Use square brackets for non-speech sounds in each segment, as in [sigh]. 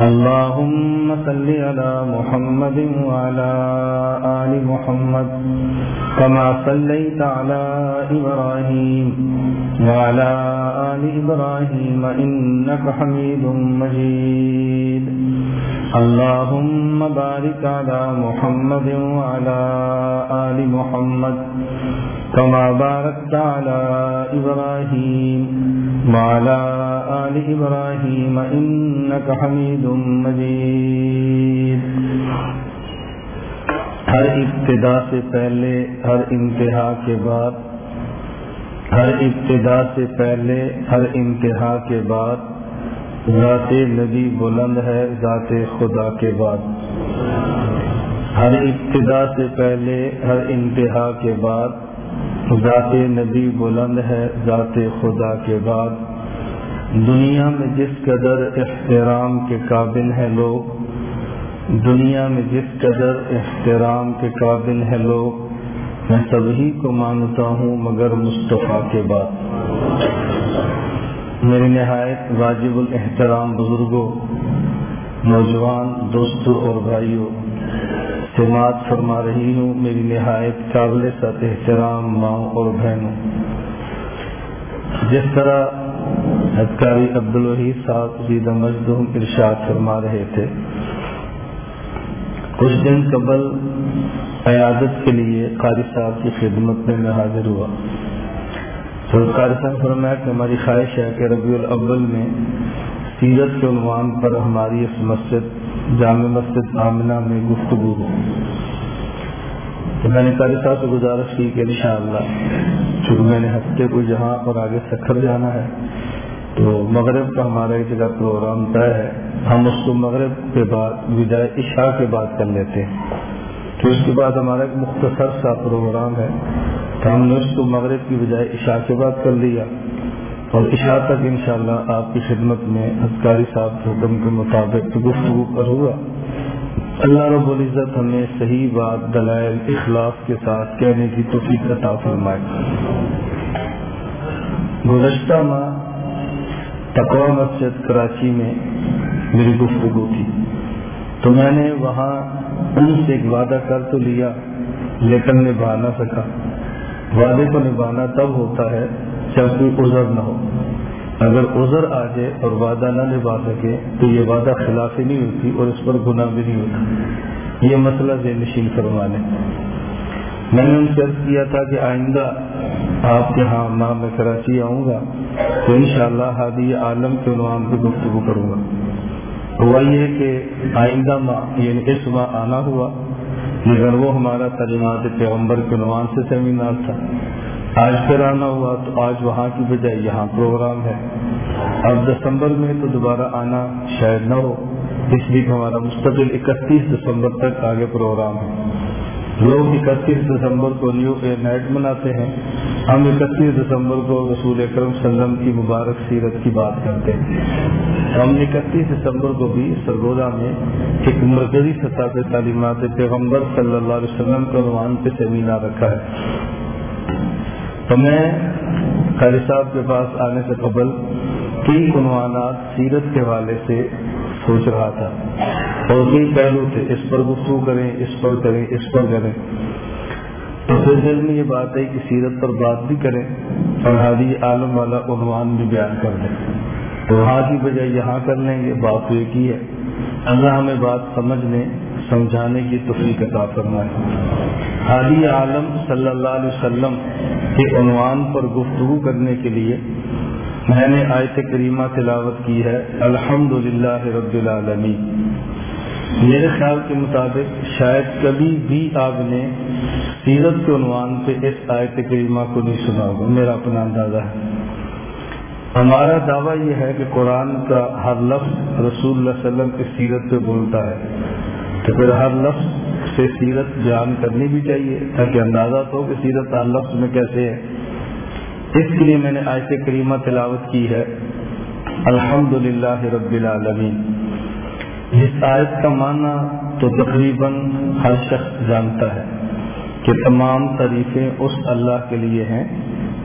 اللهم صل على محمد وعلى آل محمد كما صليت على إبراهيم وعلى آل إبراهيم إنك حميد مجيد. اللهم بارك على محمد وعلى آل محمد كما باركت على إبراهيم وعلى آل إبراهيم إنك حميد مجيد. ہر ابتدا سے پہلے، ہر انتہا کے بعد، ہر ابتدا سے پہلے، ہر انتہا کے بعد، ذات نبی بلند ہے، ذات خدا کے بعد۔ ہر ابتدا سے پہلے، ہر انتہا کے بعد ذات نبی بلند ہے، ذات خدا کے بعد۔ دنیا میں جس قدر احترام کے قابل ہیں لوگ، دنیا میں جس قدر احترام کے قابل ہیں لوگ، میں سبھی کو مانتا ہوں مگر مصطفیٰ کے بعد۔ میری نہایت واجب الاحترام بزرگوں، نوجوان، دوستوں اور بھائیوں سماعت فرما رہی ہوں، میری نہایت قابل ست احترام ماں اور بہنوں۔ جس طرح ادکاری عبدالوحید صاحب سیدہ مجدوم ارشاد فرما رہے تھے، کچھ دن قبل قیادت کے لیے قاری صاحب کی خدمت میں میں حاضر ہوا۔ تو قاری صاحب فرمایا کہ ہماری خواہش ہے کہ ربیع الاول میں سیرت کے عنوان پر ہماری اس مسجد جامع مسجد آمنہ میں گفتگو ہو۔ تو میں نے قاری صاحب سے گزارش کی کہ انشاءاللہ چونکہ میں نے ہفتے کو جہاں اور آگے سکھر جانا ہے، تو مغرب کا ہمارا ایک جگہ پروگرام طے ہے۔ ہم اس کو مغرب کے بعد بجائے عشاء کے بعد کر لیتے ہیں۔ تو اس کے بعد ہمارا ایک مختصر سا پروگرام ہے۔ تو ہم نے اس کو مغرب کی بجائے عشاء کے بعد کر لیا۔ اور عشاء تک انشاءاللہ آپ کی خدمت میں ہزکاری صاحب کے حکم کے مطابق گفتگو پر ہوگا۔ اللہ رب العزت ہمیں صحیح بات، دلائل، اخلاص کے ساتھ کہنے کی توفیق عطا فرمائے۔ گزشتہ ماہ تقوا مسجد کراچی میں میری گفتگو تھی۔ تو میں نے وہاں ان سے ایک وعدہ کر تو لیا، لیکن نبھا نہ سکا۔ وعدے کو نبھانا تب ہوتا ہے جب کوئی عذر نہ ہو۔ اگر عذر آ جائے اور وعدہ نہ نبھا سکے تو یہ وعدہ خلافی نہیں ہوتی اور اس پر گناہ بھی نہیں ہوتا۔ یہ مسئلہ ذہن نشین فرمانے۔ میں نے ان سے کیا تھا کہ آئندہ آپ کے ہاں ماں میں کراچی آؤں گا تو انشاءاللہ حادی عالم کے عنوان پہ گفتگو کروں گا۔ ہوا یہ کہ آئندہ ماہ یعنی اس ماہ آنا ہوا۔ لیکن وہ ہمارا تعلیمات پیغمبر کے عنوان سے سیمینار تھا۔ آج پھر آنا ہوا تو آج وہاں کی بجائے یہاں پروگرام ہے۔ اب دسمبر میں تو دوبارہ آنا شاید نہ ہو۔ اس لیے ہمارا مستقل اکتیس دسمبر تک آگے پروگرام ہے۔ لوگ اکتیس دسمبر کو نیو ایئر نائٹ مناتے ہیں۔ ہم اکتیس دسمبر کو رسول اکرم وسلم کی مبارک سیرت کی بات کرتے ہیں۔ ہم نے اکتیس دسمبر کو بھی سرگودا میں ایک مرکزی سطح پہ تعلیمات پیغمبر صلی اللہ علیہ وسلم کے عنوان پہ سیمینار رکھا ہے۔ تو میں قاری صاحب کے پاس آنے سے قبل کئی عنوانات سیرت کے حوالے سے سوچ رہا تھا اور کئی پہلو تھے اس پر گفتگو کریں، اس پر کریں، اس پر کریں۔ تو پھر دل میں یہ بات ہے کہ سیرت پر بات بھی کریں اور حادی عالم والا عنوان بھی بیان کر دیں تو وہاں کی بجائے یہاں کر لیں گے بات تو ایک ہی ہے۔ اللہ ہمیں بات سمجھنے سمجھانے کی توفیق عطا فرمائے۔ حادی عالم صلی اللہ علیہ وسلم کے عنوان پر گفتگو کرنے کے لیے میں نے آیت کریمہ تلاوت کی ہے۔ الحمد للہ رب العالمین۔ میرے خیال کے مطابق شاید کبھی بھی آپ نے سیرت کے عنوان پہ اس آیت کریمہ کو نہیں سنا ہوگا۔ میرا اپنا اندازہ ہے۔ ہمارا دعویٰ یہ ہے کہ قرآن کا ہر لفظ رسول اللہ علیہ وسلم کی سیرت پہ بولتا ہے۔ تو پھر ہر لفظ سے سیرت بیان کرنی بھی چاہیے، تاکہ اندازہ تو کہ سیرت ہر لفظ میں کیسے ہے۔ اس کے لیے میں نے آیت کریمہ تلاوت کی ہے۔ الحمد للہ رب العالمین۔ اس آیت کا معنی تو تقریباً ہر شخص جانتا ہے کہ تمام تعریفیں اس اللہ کے لیے ہیں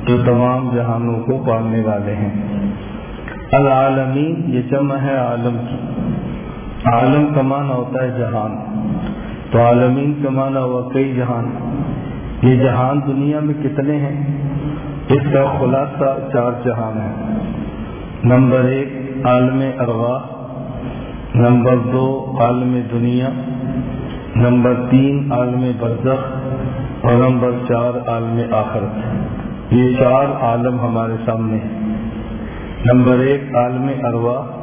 جو تمام جہانوں کو پالنے والے ہیں۔ العالمین، یہ جمع ہے عالم کی۔ عالم کا معنی ہوتا ہے جہان۔ تو عالمین کا معنی ہوا کئی جہان۔ یہ جہان دنیا میں کتنے ہیں؟ اس کا خلاصہ چار جہان ہے نمبر ایک، عالم اروا نمبر دو، عالم دنیا۔ نمبر تین، عالم برزخ۔ اور نمبر چار، عالم آخرت۔ یہ چار عالم ہمارے سامنے ہیں۔ نمبر ایک، عالم اروا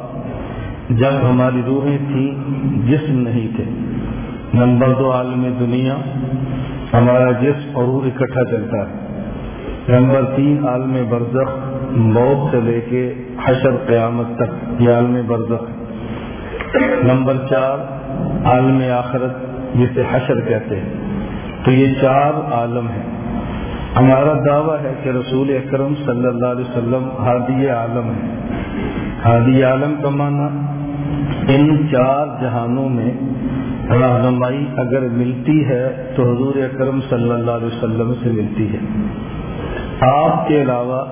جب ہماری روحیں تھیں، جسم نہیں تھے۔ نمبر دو عالم دنیا، ہمارا جسم اور روح اکٹھا چلتا ہے۔ نمبر تین عالم برزخ، موت سے لے کے حشر قیامت تک یہ عالم برزخ نمبر چار عالم آخرت، جسے حشر کہتے ہیں۔ تو یہ چار عالم ہیں۔ ہمارا دعویٰ ہے کہ رسول اکرم صلی اللہ علیہ وسلم ہادی عالم ہے ہادی عالم کا معنی ان چار جہانوں میں رہنمائی اگر ملتی ہے تو حضور اکرم صلی اللہ علیہ وسلم سے ملتی ہے۔ آپ کے علاوہ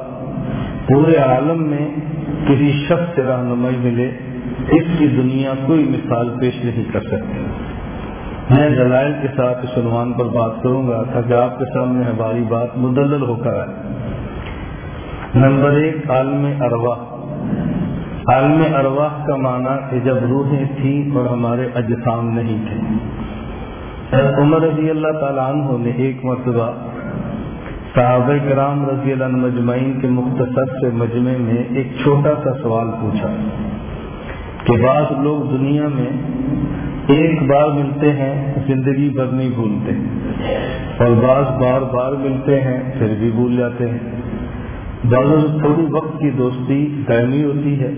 پورے عالم میں کسی شخص سے رہنمائی ملے، اس کی دنیا کوئی مثال پیش نہیں کر سکتی۔ میں دلائل کے ساتھ اس عنوان پر بات کروں گا، تاکہ آپ کے سامنے ہماری بات مدلل ہو کر آئے۔ نمبر ایک، عالم ارواح۔ عالم ارواح کا معنی کہ جب روحیں تھیں اور ہمارے اجسام نہیں تھے۔ عمر رضی اللہ تعالیٰ عنہ نے ایک مرتبہ صحابہ کرام رضی اللہ عنہ مجمعین کے مختصر سے مجمع میں ایک چھوٹا سا سوال پوچھا کہ بعض لوگ دنیا میں ایک بار ملتے ہیں، زندگی بھر نہیں بھولتے۔ اور بعض بار بار ملتے ہیں، پھر بھی بھول جاتے ہیں۔ بعضوں سے تھوڑی وقت کی دوستی دائمی ہوتی ہے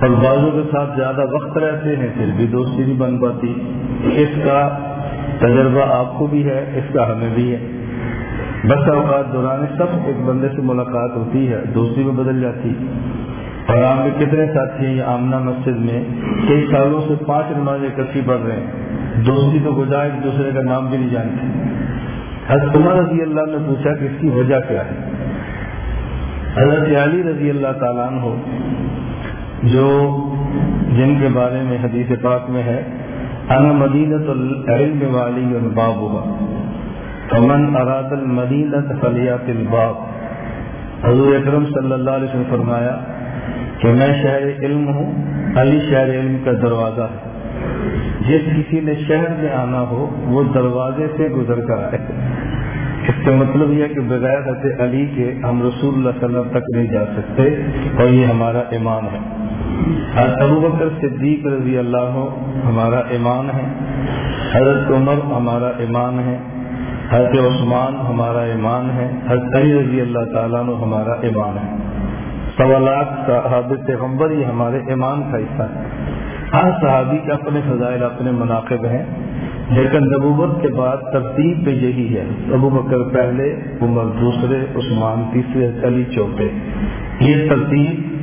اور بعضوں کے ساتھ زیادہ وقت رہتے ہیں، پھر بھی دوستی نہیں بن پاتی۔ اس کا تجربہ آپ کو بھی ہے، اس کا ہمیں بھی ہے۔ بس اوقات دوران سب ایک بندے سے ملاقات ہوتی ہے، دوستی میں بدل جاتی۔ اور آپ کے کتنے ساتھی ہیں یہ آمنا مسجد میں؟ کئی سالوں سے پانچ نمازیں اکٹھی پڑھ رہے ہیں۔ دوستی تو گزا ایک دوسرے کا نام بھی نہیں جانتے۔ حضرت عمر رضی اللہ نے پوچھا کہ اس کی وجہ کیا ہے؟ حضرت علی رضی اللہ تعالیٰ ہو جو جن کے بارے میں حدیث پاک میں ہے ان مدینت العلم والی اور باب ہوا۔ امن اراد المدینت فلیات الباب۔ حضور اکرم صلی اللہ علیہ وسلم فرمایا کہ میں شہر علم ہوں، علی شہر علم کا دروازہ ہے۔ جس کسی نے شہر میں آنا ہو، وہ دروازے سے گزر کر آئے۔ اس کا مطلب یہ کہ بغیر حضرت علی کے ہم رسول اللہ صلی اللہ علیہ وسلم تک نہیں جا سکتے اور یہ ہمارا ایمان ہے۔ ابو بکر صدیق رضی اللہ ہمارا ایمان ہے۔ حضرت عمر ہمارا ایمان ہے۔ حضرت عثمان ہمارا ایمان ہے۔ حضرت علی رضی اللہ تعالیٰ ہمارا ایمان ہے۔ سوالات صحاب پیغمبر یہ ہمارے ایمان کا حصہ ہے۔ ہر صحابی کے اپنے فضائل اپنے مناقب ہیں۔ لیکن نبوت کے بعد ترتیب پہ یہی ہے۔ ابو بکر پہلے، عمر دوسرے، عثمان تیسرے، علی چوتھے۔ یہ ترتیب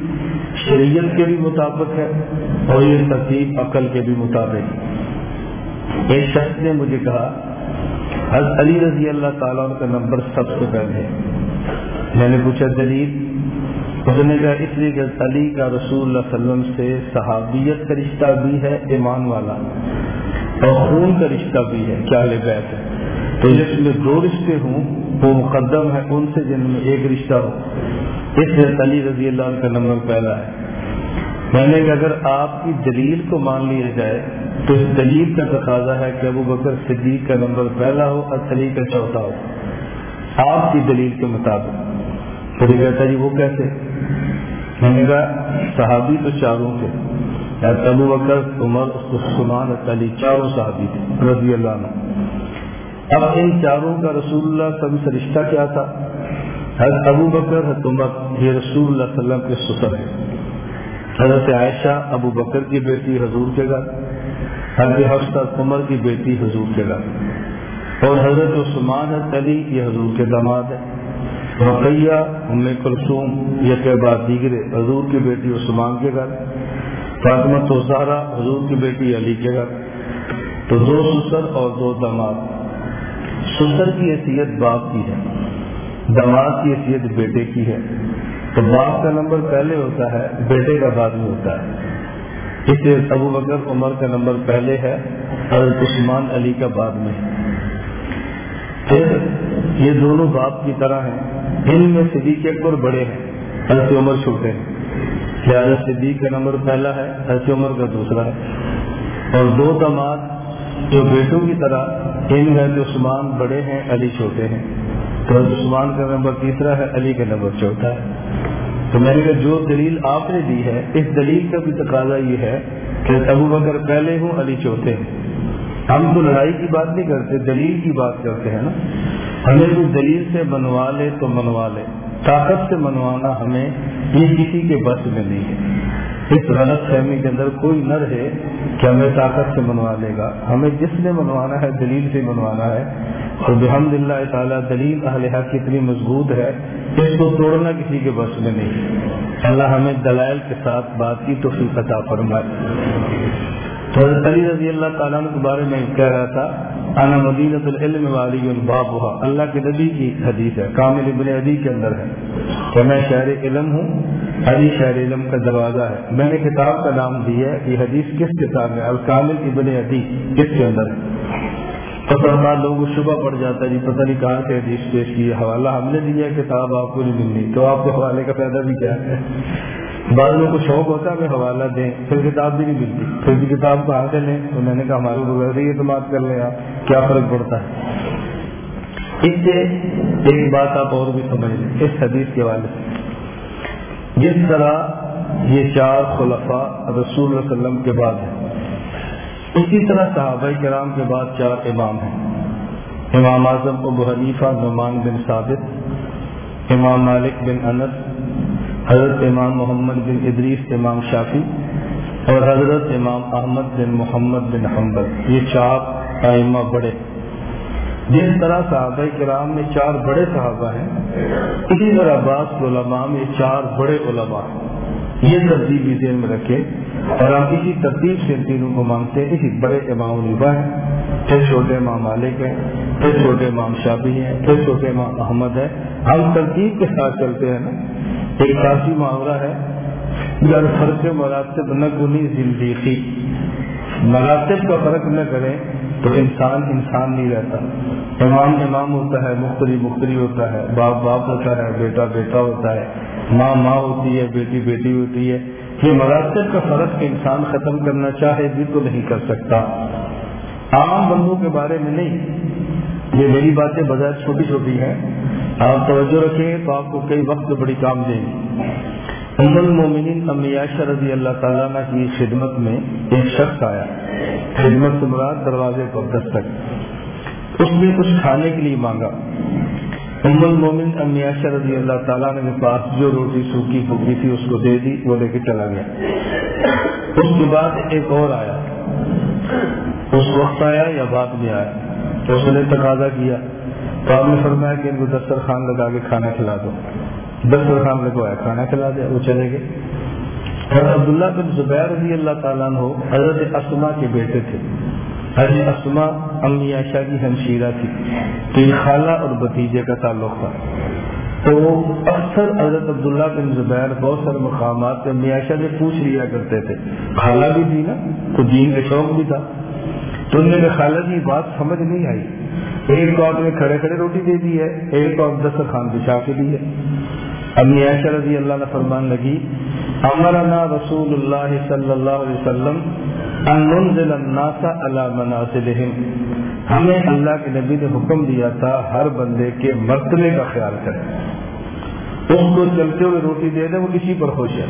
شریعت کے بھی مطابق ہے اور یہ ترتیب عقل کے بھی مطابق ایک شخص نے مجھے کہا، حضرت علی رضی اللہ تعالیٰ کا نمبر سب سے پہلے۔ میں نے پوچھا دلیل اس نے کہا، اس لیے کہ علی کا رسول اللہ علیہ وسلم سے صحابیت کا رشتہ بھی ہے ایمان والا۔ اور خون کا رشتہ بھی ہے، کیا لے بیت ہے؟ تو جس میں دو رشتے ہوں، وہ مقدم ہے، ان سے جن میں ایک رشتہ ہو۔ اس سے علی رضی اللہ عنہ کا نمبر پہلا ہے۔ میں نے کہ اگر آپ کی دلیل کو مان لیا جائے، تو اس دلیل کا تقاضا ہے کہ ابو بکر صدیق کا نمبر پہلا ہو اور علی کا چوتھا ہو۔ آپ کی دلیل کے مطابق۔ پھر کہتا جی وہ کیسے؟ میں نے کہا، صحابی تو چاروں کے۔ تھے ابو بکر، عمر، عثمان، علی، چاروں صحابی تھے، رضی اللہ عنہ۔ اب ان چاروں کا رسول اللہ صلی اللہ علیہ وسلم سے رشتہ کیا تھا؟ حضرت ابو بکر، حضرت عمر، یہ رسول اللہ صلی اللہ علیہ وسلم کے سسر ہیں۔ حضرت عائشہ، ابو بکر کی بیٹی، حضور کے گھر۔ حضرت حفصت عمر کی بیٹی، حضور کے گھر۔ اور حضرت عثمان علی، یہ حضور کے داماد ہے رقیہ ام کلثوم، یہ کے بعد دیگرے، حضور کی بیٹی عثمان کے گھر۔ فاطمہ تو زہرا حضور کی بیٹی علی کے گھر۔ تو دو سسر اور دو داماد سسر کی حیثیت باپ کی ہے دماغ کی حیثیت بیٹے کی ہے۔ تو باپ کا نمبر پہلے ہوتا ہے، بیٹے کا بعد میں ہوتا ہے۔ اس لیے ابو بکر عمر کا نمبر پہلے ہے اور عثمان علی کا بعد میں۔ پھر یہ دونوں باپ کی طرح ہیں۔ ان میں صدیق اکبر بڑے ہیں، حضرت عمر چھوٹے ہیں۔ لہٰذا صدیق کا نمبر پہلا ہے، حضرت عمر کا دوسرا ہے۔ اور دو دماد جو بیٹوں کی طرح، ان میں عثمان بڑے ہیں، علی چھوٹے ہیں۔ تو عثمان کا نمبر تیسرا ہے، علی کا نمبر چوتھا ہے۔ تو میں نے کہا، جو دلیل آپ نے دی ہے، اس دلیل کا بھی تقاضا یہ ہے کہ ابو بکر پہلے ہوں، علی چوتھے ہیں ہم تو لڑائی کی بات نہیں کرتے، دلیل کی بات کرتے ہیں نا۔ ہمیں کوئی دلیل سے منوا لے تو منوا لے۔ طاقت سے منوانا ہمیں یہ کسی کے بس میں نہیں ہے۔ اس غلط فہمی کے اندر کوئی نہ رہے کہ ہمیں طاقت سے منوا لے گا۔ ہمیں جس نے منوانا ہے دلیل سے منوانا ہے۔ اور بحمد اللہ تعالیٰ دلیل اہل حق اتنی مضبوط ہے، اس کو توڑنا کسی کے بس میں نہیں۔ اللہ ہمیں دلائل کے ساتھ بات کی تو عطا فرمائے۔ تو علی رضی اللہ تعالیٰ کے بارے میں کہہ رہا تھا، انا مدینت العلم والی الباب ہوا اللہ کے نبی کی حدیث ہے، کامل ابن عدی کے اندر ہے۔ کہ میں شہر علم ہوں، علی شہر علم کا دروازہ ہے۔ میں نے کتاب کا نام دیا ہے کہ حدیث کس کتاب ہے؟ الکامل ابن عدی کس کے اندر ہے۔ تو لوگوں کو شبہ پڑ جاتا ہے جی پتہ نہیں کہاں سے حدیث پیش کی حوالہ ہم نے دیا کتاب آپ کو نہیں ملنی تو آپ کے حوالے کا فائدہ بھی کیا ہے؟ بعض لوگوں کو شوق ہوتا ہے کہ حوالہ دیں، پھر کتاب بھی نہیں ملتی۔ پھر بھی کتاب کہاں سے لیں تو میں نے کہا، ہمارے کو ویسے ہی اعتماد کر لیں آپ، کیا فرق پڑتا ہے؟ اس سے ایک بات آپ اور بھی سمجھ لیں، اس حدیث کے حوالے سے۔ جس طرح یہ چار خلفاء رسول اللہ علیہ وسلم کے بعد ہیں، اسی طرح صحابہ کرام کے بعد چار امام ہیں۔ امام اعظم ابو حنیفہ، نعمان بن ثابت، امام مالک بن انس حضرت امام محمد بن ادریس، امام شافی اور حضرت امام احمد بن محمد بن حمبد یہ چار ائمہ بڑے۔ جس طرح صحابہ کرام میں چار بڑے صحابہ ہیں، اسی طرح بعض علماء میں چار بڑے علماء ہیں۔ یہ ترتیب بھی ذہن میں رکھے اور آپ اسی ترتیب سے تینوں کو مانگتے ہیں۔ اسی بڑے امام البا ہیں، پھر چھوٹے امام مالک ہیں، پھر چھوٹے امام شافی ہیں، پھر چھوٹے امام احمد ہیں۔ ہم ترتیب کے ساتھ چلتے ہیں نا۔ ایک خاصی محاورہ ہے۔ اگر فرق سے بنا گنی زندگی۔ مراتب کا فرق نہ کریں تو انسان انسان نہیں رہتا۔ امام امام ہوتا ہے مختری مختری ہوتا ہے۔ باپ باپ ہوتا ہے، بیٹا بیٹا ہوتا ہے۔ ماں ماں ہوتی ہے، بیٹی بیٹی ہوتی ہے۔ یہ مراتب کا فرق انسان ختم کرنا چاہے بھی تو نہیں کر سکتا۔ عام بندوں کے بارے میں نہیں۔ یہ میری باتیں بجائے چھوٹی چھوٹی ہیں۔ آپ توجہ رکھیں تو آپ کو کئی وقت بڑی کام دیں گی۔ ام المومنین امیاشا رضی اللہ تعالیٰ کی خدمت میں ایک شخص آیا۔ خدمت سے مراد دروازے پر دستک۔ اس نے کچھ کھانے کے لیے مانگا۔ ام المومن امیاشا رضی اللہ تعالیٰ نے پاس جو روٹی سوکھی پھوکی تھی اس کو دے دی، وہ لے کے چلا گیا۔ اس کے بعد ایک اور آیا۔ اس وقت آیا یا بعد میں آیا؟ تو اس نے تقاضا کیا۔ تو آپ نے فرمایا کہ ان کو دسترخوان لگا کے کھانا کھلا دو۔ دسترخوان لگوایا کھانا کھلا دیا، وہ چلے گئے۔ اور عبداللہ بن زبیر رضی اللہ تعالیٰ ہو حضرت اسما کے بیٹے تھے۔ حضرت اسما امی عائشہ کی ہمشیرہ تھی۔ تو یہ خالہ اور بتیجے کا تعلق تھا۔ تو وہ اکثر حضرت عبداللہ بن زبیر بہت سارے مقامات پہ عائشہ سے پوچھ لیا کرتے تھے۔ خالہ بھی تھی نا، تو دین کا شوق بھی تھا۔ تو ان میں خالہ جی، کی بات سمجھ نہیں آئی۔ ایک کو آپ نے کھڑے کھڑے روٹی دے دی ہے، ایک کو آپ دسترخوان بچھا کے دی ہے امی عائشہ رضی اللہ نے فرمان لگی، امرنا رسول اللہ صلی اللہ علیہ وسلم ان ننزل الناس على منازلهم ہمیں اللہ کے نبی نے حکم دیا تھا، ہر بندے کے مرتبے کا خیال کریں۔ اس کو چلتے ہوئے روٹی دے دیں، وہ کسی پر خوش ہے۔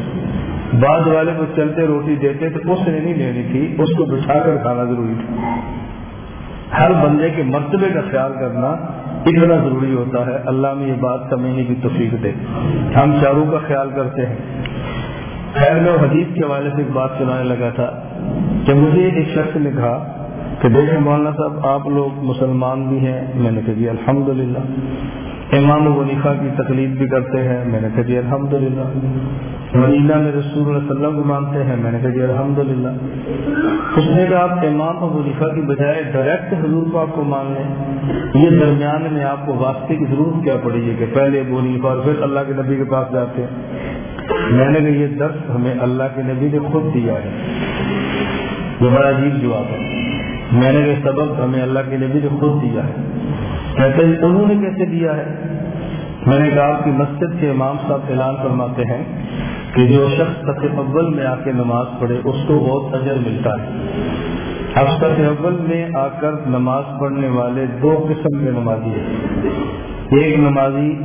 بعد والے کو چلتے روٹی دیتے تو اس نے نہیں لینی تھی، اس کو بٹھا کر کھانا ضروری تھا۔ ہر بندے کے مرتبے کا خیال کرنا اتنا ضروری ہوتا ہے۔ اللہ میں یہ بات سمجھنے کی توفیق دے۔ ہم چاروں کا خیال کرتے ہیں۔ خیر، میں حدیث کے حوالے سے ایک بات سنانے لگا تھا کہ مجھے ایک شخص نے کہا کہ دیکھیں مولانا صاحب، آپ لوگ مسلمان بھی ہیں۔ میں نے کہا جی الحمد للہ امام ونیفا کی تکلیف بھی کرتے ہیں۔ میں نے کہا جی الحمد للہ مدینہ میں رسول اللہ علیہ وسلم کو مانتے ہیں۔ میں نے کہا جی الحمد للہ اس نے کہا آپ امام ونیفا کی بجائے ڈائریکٹ حضور کو آپ کو مان لیں۔ یہ درمیان میں آپ کو واسطے کی ضرورت کیا پڑی؟ ہے کہ پہلے ونیفا اور پھر اللہ کے نبی کے پاس جاتے ہیں۔ میں نے کہا یہ درس ہمیں اللہ کے نبی نے خود دیا ہے۔ یہ بڑا عجیب جواب ہے۔ میں نے کہا سبق ہمیں اللہ کے نبی نے خود دیا ہے۔ کہتے ہیں، انہوں نے کیسے دیا ہے؟ میں نے کہا کہ مسجد کے امام صاحب اعلان فرماتے ہیں کہ جو شخص سطح اول میں آ کے نماز پڑھے، اس کو بہت اجر ملتا ہے۔ اب سطح اول میں آ کر نماز پڑھنے والے دو قسم کے نمازی ہیں۔ ایک نمازی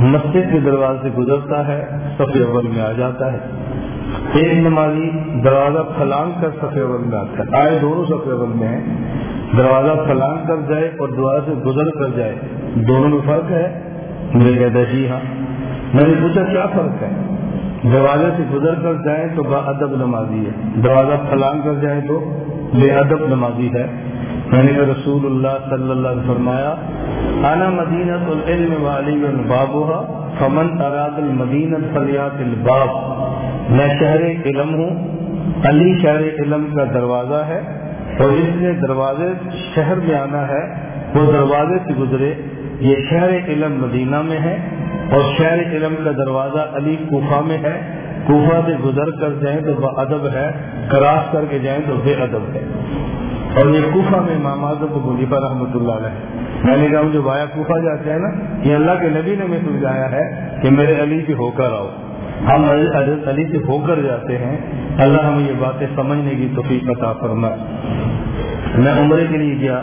مسجد کے دروازے سے گزرتا ہے سفید اول میں آ جاتا ہے۔ ایک نمازی دروازہ پھلانگ کر سفید اول میں آتا ہے۔ آئے دونوں سفید اول میں ہیں۔ دروازہ پھلانگ کر جائے اور دروازے سے گزر کر جائے، دونوں میں فرق ہے؟ مجھے کہتا ہے جی ہاں۔ میں نے پوچھا، کیا فرق ہے؟ دروازے سے گزر کر جائیں تو با ادب نمازی ہے، دروازہ پھلانگ کر جائیں تو بے ادب نمازی ہے۔ میں نے رسول اللہ صلی اللہ علیہ فرمایا، انا مدینہ العلم والی بابا فمن اراد المدینہ فلیات الباب. میں شہر علم ہوں، علی شہر علم کا دروازہ ہے۔ اور جس نے دروازے شہر میں آنا ہے، وہ دروازے سے گزرے۔ یہ شہر علم مدینہ میں ہے اور شہر علم کا دروازہ علی کوفہ میں ہے۔ کوفہ سے گزر کر جائیں تو با ادب ہے، کراس کر کے جائیں تو بے ادب ہے۔ اور یہ کوفہ میں امام اعظم ملیفہ رحمۃ اللہ علیہ۔ میں نے کہا جو بایا کوفہ جاتے ہیں نا، یہ اللہ کے نبی نے میں سمجھایا ہے کہ میرے علی سے ہو کر آؤ۔ ہم حضرت علی سے ہو کر جاتے ہیں۔ اللہ ہمیں یہ باتیں سمجھنے کی توفیق عطا فرما میں عمرے کے لیے گیا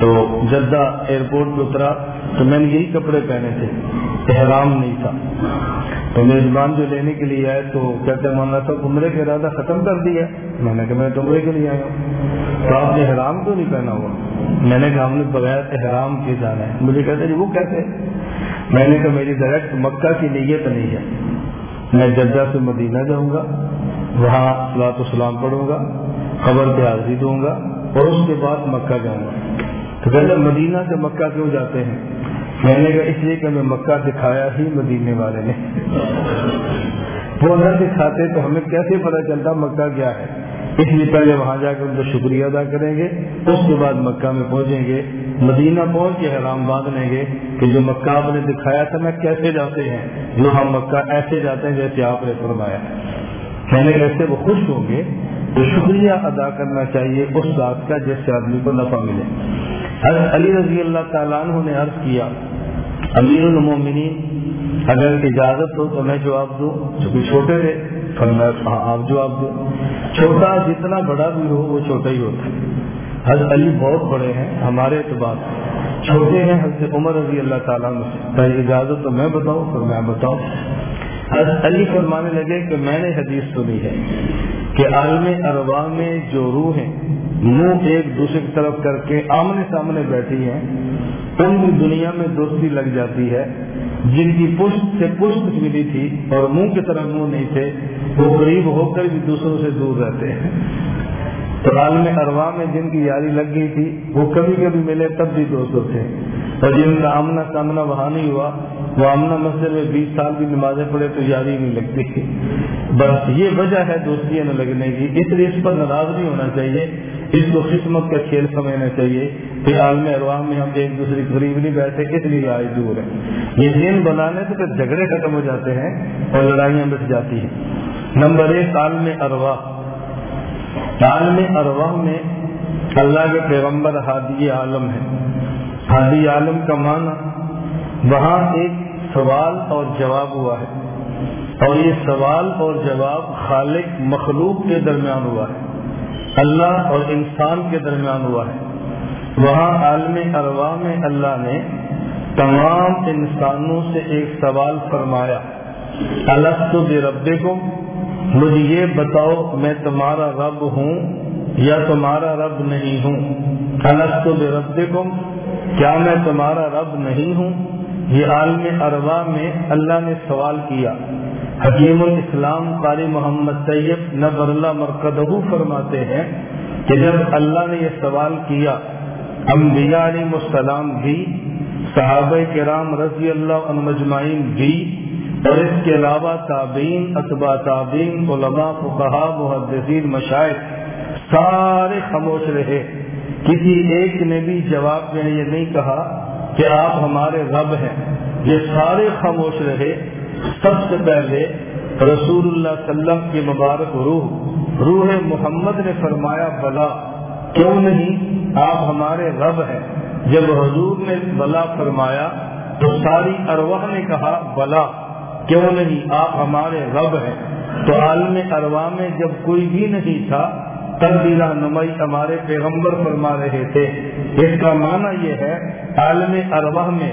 تو جدہ ایئرپورٹ پہ اترا تو میں نے یہی کپڑے پہنے تھے۔ احرام نہیں تھا۔ تو میزبان جو لینے کے لیے آئے تو کہتے مولانا صاحب، عمرے کا ارادہ ختم کر دیا۔ میں نے کہا، میں تو عمرے کے لیے آیا ہوں۔ تو آپ نے احرام کیوں نہیں پہنا ہوا؟ میں نے کہا، ہم نے بغیر احرام کے جانا ہے۔ مجھے کہتے جی وہ کیسے؟ میں نے کہا، میری ڈائریکٹ مکہ کی نیت نہیں ہے۔ میں جدہ سے مدینہ جاؤں گا، وہاں سلاط السلام پڑھوں گا، قبر پہ حاضری دوں گا اور اس کے بعد مکہ جاؤں گا۔ تو کہتے مدینہ سے مکہ کیوں جاتے ہیں؟ میں نے کہا، اس لیے کہ ہمیں مکہ دکھایا ہی مدینے والے نے۔ وہ نہ دکھاتے تو ہمیں کیسے پتا چلتا مکہ کیا ہے؟ اس لیے پہلے وہاں جا کر ان کا شکریہ ادا کریں گے، اس کے بعد مکہ میں پہنچیں گے۔ مدینہ پہنچ کے حرام باندھ لیں گے کہ جو مکہ آپ نے دکھایا تھا، میں کیسے جاتے ہیں؟ جو ہم مکہ ایسے جاتے ہیں جیسے آپ نے فرمایا۔ میں نے کیسے وہ خوش ہوں گے، تو شکریہ ادا کرنا چاہیے اس بات کا جس سے آدمی کو نفع ملے۔ حضرت علی رضی اللہ تعالیٰ عنہ نے عرض کیا، امیر المومنین، اگر اجازت ہو تو میں جواب دوں۔ چونکہ چھوٹے تھے ہاں آپ جواب دو چھوٹا جتنا بڑا بھی ہو، وہ چھوٹا ہی ہوتا ہے۔ حضرت علی بہت بڑے ہیں، ہمارے اعتبار چھوٹے ہیں حضرت عمر رضی اللہ تعالیٰ میں اجازت تو میں بتاؤں، پھر میں بتاؤں۔ حضرت علی فرمانے لگے کہ میں نے حدیث سنی ہے کہ عالم اروا میں جو روح ہیں، منہ ایک دوسرے کی طرف کر کے آمنے سامنے بیٹھی ہیں، ان کی دنیا میں دوستی لگ جاتی ہے۔ جن کی پشت سے پشت ملی تھی اور منہ کی طرف منہ نہیں تھے، وہ قریب ہو کر بھی دوسروں سے دور رہتے ہیں۔ تو عالم اروا میں جن کی یاری لگ گئی تھی، وہ کبھی کبھی ملے تب بھی دوست تھے اور جن کا آمنا سامنا وہاں نہیں ہوا، وہ آمنا مسجد میں بیس سال کی نمازیں پڑھے تو یاری نہیں لگتی۔ بس یہ وجہ ہے دوستیاں نہ لگنے کی، اس لیے اس پر ناراض نہیں ہونا چاہیے۔ اس کو قسمت کا کھیل سمجھنا چاہیے۔ کہ عالم اروا میں ہم ایک دوسرے کے قریب نہیں بیٹھے، اس لیے آئے دور ہیں۔ یہ دن بنانے سے پھر جھگڑے ختم ہو جاتے ہیں اور لڑائیاں مٹ جاتی ہیں۔ نمبر ایک عالم اروا عالم ارواح میں اللہ کے پیغمبر ہادی عالم ہے حادی عالم کا معنی وہاں ایک سوال اور جواب ہوا ہے۔ اور یہ سوال اور جواب خالق مخلوق کے درمیان ہوا ہے۔ اللہ اور انسان کے درمیان ہوا ہے۔ وہاں عالم اروا میں اللہ نے تمام انسانوں سے ایک سوال فرمایا۔ الگ رب کو مجھے یہ بتاؤ، میں تمہارا رب ہوں یا تمہارا رب نہیں ہوں؟ الگ رب کیا میں تمہارا رب نہیں ہوں؟ یہ عالم اروا میں اللہ نے سوال کیا۔ حکیم الاسلام قاری محمد طیب نبر اللہ مرکدہ فرماتے ہیں کہ جب اللہ نے یہ سوال کیا، انبیاء علیہ السلام بھی، صحابہ کرام رضی اللہ عنہ مجمعین بھی اور اس کے علاوہ تابعین اتبا تابعین، علماء فقہا محدثین مشاعر سارے خاموش رہے۔ کسی ایک نے بھی جواب میں یہ نہیں کہا کہ آپ ہمارے رب ہیں۔ یہ سارے خاموش رہے۔ سب سے پہلے رسول اللہ صلی اللہ علیہ وسلم کی مبارک روح روح محمد نے فرمایا، بلا، کیوں نہیں؟ آپ ہمارے رب ہیں۔ جب حضور نے بلا فرمایا تو ساری ارواح نے کہا، بلا۔ کیوں نہیں؟ آپ ہمارے رب ہیں۔ تو عالم ارواح میں جب کوئی بھی نہیں تھا تب بھی رہنمائی ہمارے پیغمبر فرما رہے تھے۔ اس کا معنی یہ ہے، عالم ارواح میں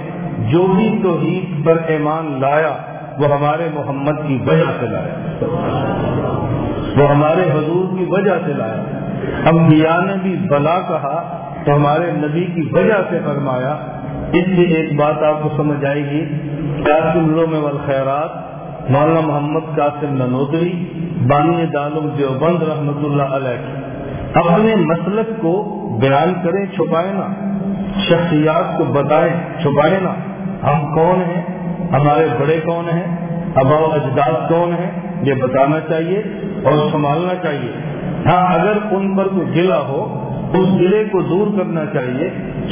جو بھی توحید پر ایمان لایا، وہ ہمارے محمد کی وجہ سے لایا۔ وہ ہمارے حضور کی وجہ سے لایا۔ انبیاء نے بھی بلا کہا، تو ہمارے نبی کی وجہ سے فرمایا اس لیے ایک بات آپ کو سمجھ آئے گی قاسم میں والخیرات، مولانا محمد قاسم ننودری بانی دالم دیوبند رحمت اللہ علیہ اپنے مسلک کو بیان کریں چھپائے نا شخصیات کو بتائیں چھپائے نا ہم کون ہیں؟ ہمارے بڑے کون ہیں؟ ابا اجداد کون ہیں؟ یہ بتانا چاہیے اور سنبھالنا چاہیے۔ ہاں اگر ان پر کوئی گلا ہو اس کو دور کرنا چاہیے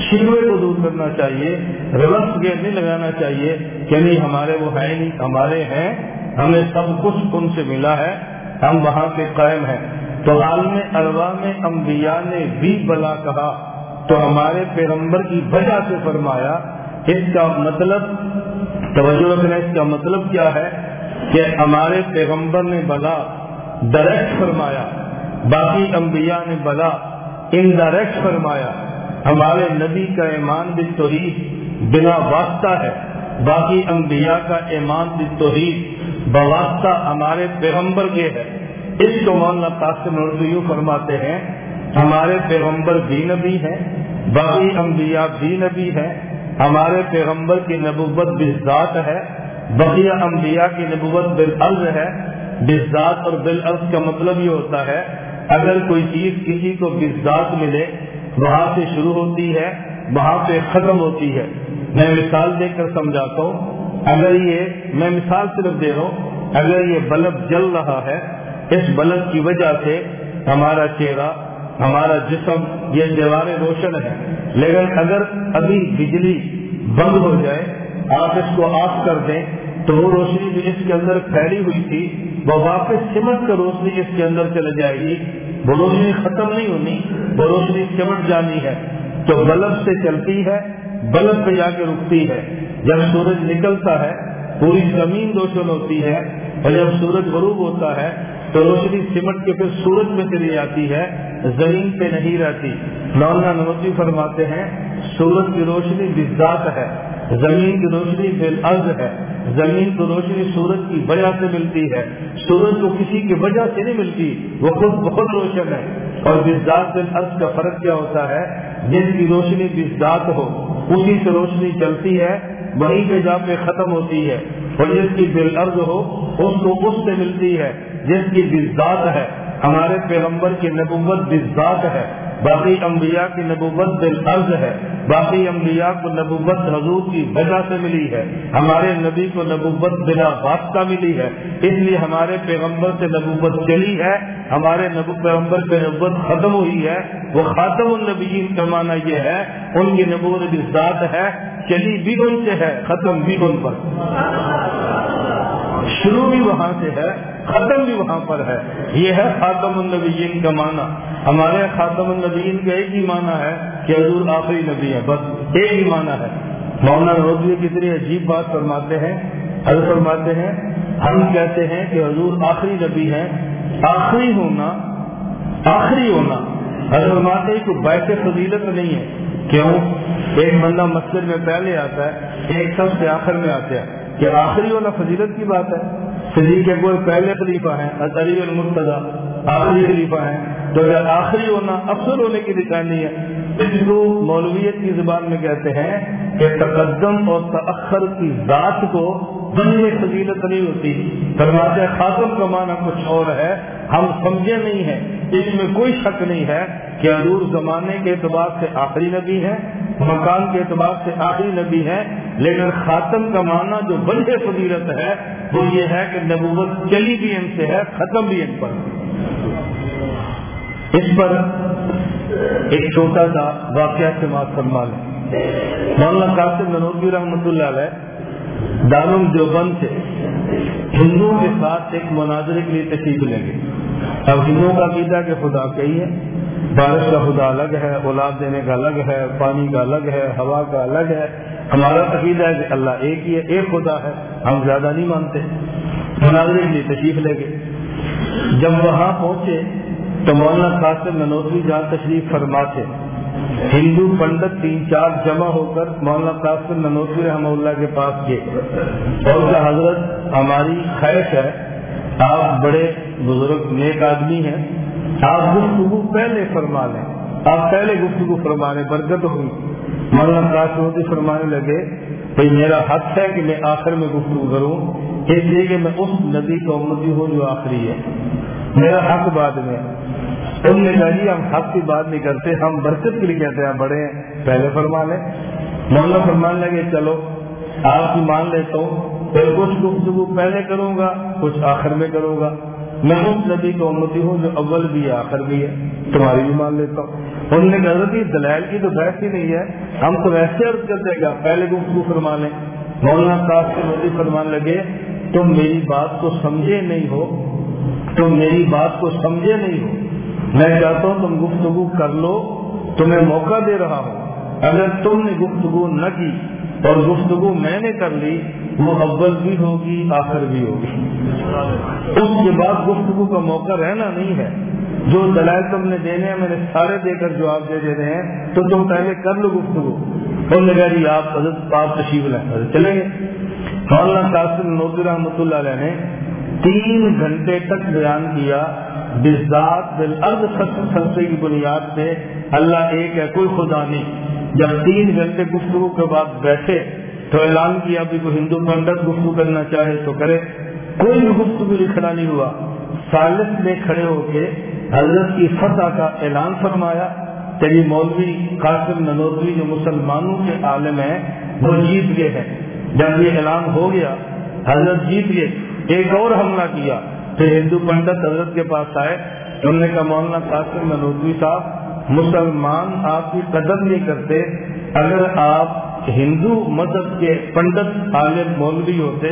شکوے کو دور کرنا چاہیے ریورس گیئر نہیں لگانا چاہیے کہ نہیں ہمارے وہ ہیں نہیں، ہمارے ہیں، ہمیں سب کچھ ان سے ملا ہے، ہم وہاں کے قائم ہیں۔ تو عالم اروا میں انبیاء نے بھی بلا کہا، تو ہمارے پیغمبر کی وجہ سے فرمایا اس کا مطلب توجہ رکھنا، اس کا مطلب کیا ہے؟ کہ ہمارے پیغمبر نے بلا ڈائریکٹ فرمایا، باقی انبیاء نے بلا انڈائریکٹ فرمایا، ہمارے نبی کا ایمان بھی توحید بنا واسطہ ہے، باقی انبیاء کا ایمان بھی توحید بواسطہ ہمارے پیغمبر کے ہے۔ اس کو مولانا قاسم یوں فرماتے ہیں، ہمارے پیغمبر بھی نبی ہیں، باقی انبیاء بھی نبی ہیں۔ ہمارے پیغمبر کی نبوت بزاد ہے بقیہ انبیاء کی نبوت بالعرض ہے۔ بزاد اور بالعرض کا مطلب یہ ہوتا ہے اگر کوئی چیز کسی کو بزاد ملے، وہاں سے شروع ہوتی ہے، وہاں پہ ختم ہوتی ہے۔ میں مثال دے کر سمجھاتا ہوں، اگر یہ میں مثال صرف دے رہا ہوں، اگر یہ بلب جل رہا ہے، اس بلب کی وجہ سے ہمارا چہرہ، ہمارا جسم، یہ دیواریں روشن ہے۔ لیکن اگر ابھی بجلی بند ہو جائے، آپ اس کو آف کر دیں تو وہ روشنی جو اس کے اندر پھیلی ہوئی تھی، وہ واپس سمٹ کر روشنی اس کے اندر چلے جائے گی۔ وہ روشنی ختم نہیں ہونی، وہ روشنی سمٹ جانی ہے۔ تو بلب سے چلتی ہے، بلب پہ جا کے رکتی ہے۔ جب سورج نکلتا ہے، پوری زمین روشن ہوتی ہے۔ اور جب سورج غروب ہوتا ہے، تو روشنی سمٹ کے پھر سورج میں چلی جاتی ہے، زمین پہ نہیں رہتی۔ مولانا نوزی فرماتے ہیں سورج کی روشنی بزاد ہے، زمین کی روشنی بالعرض ہے۔ زمین کو روشنی سورج کی وجہ سے ملتی ہے۔ سورج کو کسی کی وجہ سے نہیں ملتی، وہ خود بہت روشن ہے۔ اور بزاد بالعرض کا فرق کیا ہوتا ہے؟ جس کی روشنی بزاد ہو، اسی سے روشنی چلتی ہے وہی پہ جا پہ ختم ہوتی ہے۔ اور جس کی بالعرض ہو، اس کو اس سے ملتی ہے، جس کی بزاد ہے۔ ہمارے پیغمبر کی نبوت بزاد ہے۔ باقی انبیاء کی نبوت بالعرض ہے، باقی انبیاء کو نبوت حضور کی وجہ سے ملی ہے۔ ہمارے نبی کو نبوت بلا واسطہ ملی ہے۔ اس لیے ہمارے پیغمبر سے نبوت چلی ہے، ہمارے پیغمبر کی نبوت ختم ہوئی ہے۔ وہ خاتم النبیین کا معنی یہ ہے، ان کی نبوت بزاد ہے، چلی بھی ان سے ہے، ختم بھی ان پر۔ شروع بھی وہاں سے ہے، ختم بھی وہاں پر ہے۔ یہ ہے خاتم النبیین کا معنی۔ ہمارے خاتم النبیین کا ایک ہی معنی ہے کہ حضور آخری نبی ہے بس ایک ہی معنی ہے۔ مولانا روزوی کتنی عجیب بات فرماتے ہیں حضرت فرماتے ہیں، ہم کہتے ہیں کہ حضور آخری نبی ہیں، آخری ہونا آخری ہونا۔ حضرت فرماتے ہیں کہ بیت فضیلت نہیں ہے۔ کیوں؟ ایک بندہ مسجد میں پہلے آتا ہے، ایک سب سے آخر میں آتا ہے۔ کہ آخری ہونا فضیلت کی بات ہے۔ صدیق کے کوئی پہلے خلیفہ ہیں علی المرتضی آخری خلیفہ ہیں۔ تو اگر آخری ہونا افسر ہونے کی نشانی ہے، اس کو مولویت کی زبان میں کہتے ہیں کہ تقدم اور تاخر کی ذات کو بننے فضیلت نہیں ہوتی۔ فرماتے خاتم کا معنی کچھ اور ہے۔ ہم سمجھے نہیں ہیں۔ اس میں کوئی شک نہیں ہے کہ حضور زمانے کے اعتبار سے آخری نبی ہے مکان کے اعتبار سے آخری نبی ہے لیکن خاتم کا معنی جو بنجے فضیلت ہے، وہ یہ ہے کہ نبوت چلی بھی ان سے ہے، ختم بھی ان پر۔ اس پر ایک چھوٹا سا واقعہ سے بات فرما لیں۔ مولانا قاسم ننوبی رحمۃ اللہ علیہ دارم دیوبند سے ہندوؤں کے ساتھ ایک مناظرے کے لیے تشریف لیں گے اب ہندوؤں کا عقیدہ کہ خدا کئی ہے۔ بارش کا خدا الگ ہے، اولاد دینے کا الگ ہے، پانی کا الگ ہے، ہوا کا الگ ہے۔ ہمارا عقیدہ ہے کہ اللہ ایک ہی ہے، ایک خدا ہے۔ ہم زیادہ نہیں مانتے۔ مناظرے کے لیے تشریف لے گئے۔ جب وہاں پہنچے تو مولانا قاسم ننوتری جہاں تشریف فرما تھے۔ ہندو پنڈت تین چار جمع ہو کر مولانا قاسم ننوتری رحمہ اللہ کے پاس گئے۔ اور حضرت، ہماری خواہش ہے۔ آپ بڑے بزرگ، نیک آدمی ہیں۔ آپ گفتگو پہلے فرما لیں۔ آپ پہلے گفتگو فرما لیں، برکت ہوئی۔ مولانا قاسم فرمانے لگے، بھائی، میرا حق ہے کہ میں آخر میں گفتگو کروں۔ اس لیے کہ میں اس ندی کا امتی ہوں جو آخری ہے۔ میرا حق بعد میں تم نے کہا جی ہم حق کی بات نہیں کرتے، ہم برکت کے لیے کہتے ہیں بڑے ہیں۔ پہلے فرما لیں۔ مولانا فرمان لگے، چلو، آپ کی مان لیتا ہوں۔ پھر کچھ گفتگو پہلے کروں گا، کچھ آخر میں کروں گا۔ میں اس نبی کو امتی ہوں، جو اول بھی ہے، آخر بھی ہے۔ تمہاری بھی مان لیتا ہوں۔ انہوں نے کہا کہ دلائل کی تو بحث ہی نہیں ہے۔ ہم تو ویسے عرض کر دے گا پہلے گفتگو فرما لیں۔ مولانا صاحب سے مودی فرمان لگے، تم میری بات کو سمجھے نہیں ہو۔ تم میری بات کو سمجھے نہیں ہو۔ میں چاہتا ہوں تم گفتگو کر لو، تمہیں موقع دے رہا ہوں۔ اگر تم نے گفتگو نہ کی اور گفتگو میں نے کر لی وہ اول بھی ہوگی، آخر بھی ہوگی۔ اس کے بعد گفتگو کا موقع رہنا نہیں ہے۔ جو دلائل تم نے دینے ہیں، میں نے سارے دے کر جواب دے دے رہے ہیں، تو تم پہلے کر لو گفتگو۔ تم نے کہا جی آپ، حضرت آپ تشریف لیں چلیں گے۔ مولانا قاسم نوبی رحمۃ اللہ علیہ نے تین گھنٹے تک بیان کیا۔ بزاد بالعرض سلسلے کی بنیاد پہ اللہ ایک ہے، کوئی خدا نہیں۔ جب تین گھنٹے گفتگو کے بعد بیٹھے تو اعلان کیا بھی کوئی ہندو پنڈت گفتگو کرنا چاہے تو کرے۔ کوئی بھی گفتگو لکھنا نہیں ہوا۔ سالس میں کھڑے ہو کے حضرت کی فتح کا اعلان فرمایا۔ تیری مولوی قاسم ننوزوی جو مسلمانوں کے عالم ہیں، وہ جیت گئے ہیں۔ جب یہ اعلان ہو گیا، حضرت جیت گئے۔ ایک اور حملہ کیا۔ پھر ہندو پنڈت حضرت کے پاس آئے۔ انہوں نے کہا، مولانا قاسم ننوزوی صاحب، مسلمان آپ کی قدر نہیں کرتے۔ اگر آپ ہندو مذہب کے پنڈت عالم مولوی ہوتے،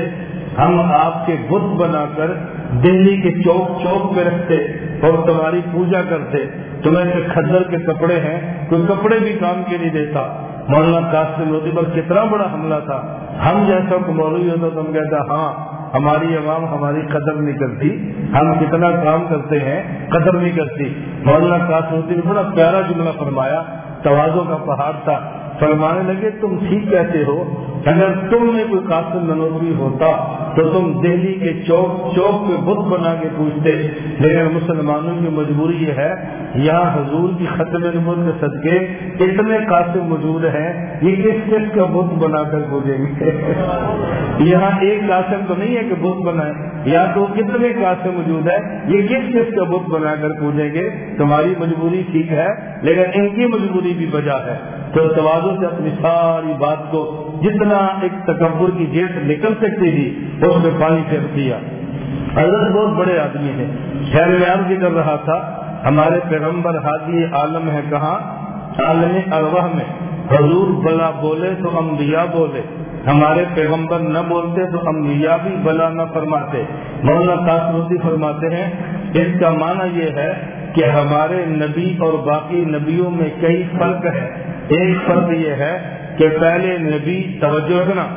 ہم آپ کے بت بنا کر دہلی کے چوک چوک پہ رکھتے اور تمہاری پوجا کرتے۔ تمہیں سے کھدر کے کپڑے ہیں، کوئی کپڑے بھی کام کے نہیں دیتا۔ مولانا قاسم لودھی پر کتنا بڑا حملہ تھا۔ ہم جیسا مولوی ہوتا تو ہم کہتے ہاں ہماری عوام ہماری قدر نہیں کرتی۔ ہم کتنا کام کرتے ہیں، قدر نہیں کرتی۔ مولانا کاسوتی نے بڑا پیارا جملہ فرمایا توازوں کا پہاڑ تھا۔ فرمانے لگے، تم ٹھیک کہتے ہو، اگر تم میں کوئی قاسم منوری ہوتا تو تم دہلی کے چوک چوک پہ بت بنا کے پوچھتے۔ لیکن مسلمانوں کی مجبوری یہ ہے، یہاں حضور کی ختم نبوت کے صدقے اتنے قاسم موجود ہیں، یہ کس کس کا بت بنا کر پوچھیں گے؟ [laughs] یہاں ایک قاسم تو نہیں ہے کہ بت بنائے، یا تو کتنے قاسم موجود ہے یہ کس کس کا بت بنا کر پوچھیں گے؟ تمہاری مجبوری ٹھیک ہے، لیکن ان کی مجبوری بھی بجا ہے۔ تو توازوں سے اپنی ساری بات کو جتنا ایک تکبر کی جیل نکل سکتی تھی اس میں پانی پھینک دیا حضرت بہت بڑے آدمی ہیں۔ خیر میں بھی کر رہا تھا۔ ہمارے پیغمبر حاضی عالم ہے کہاں؟ عالم ارواح میں۔ حضور بلا بولے تو انبیاء بولے۔ ہمارے پیغمبر نہ بولتے تو انبیاء بھی بلا نہ فرماتے۔ مولانا قاسمتی فرماتے ہیں، اس کا معنی یہ ہے کہ ہمارے نبی اور باقی نبیوں میں کئی فرق ہے۔ ایک فرق یہ ہے کہ پہلے نبی توجہ رکھنا،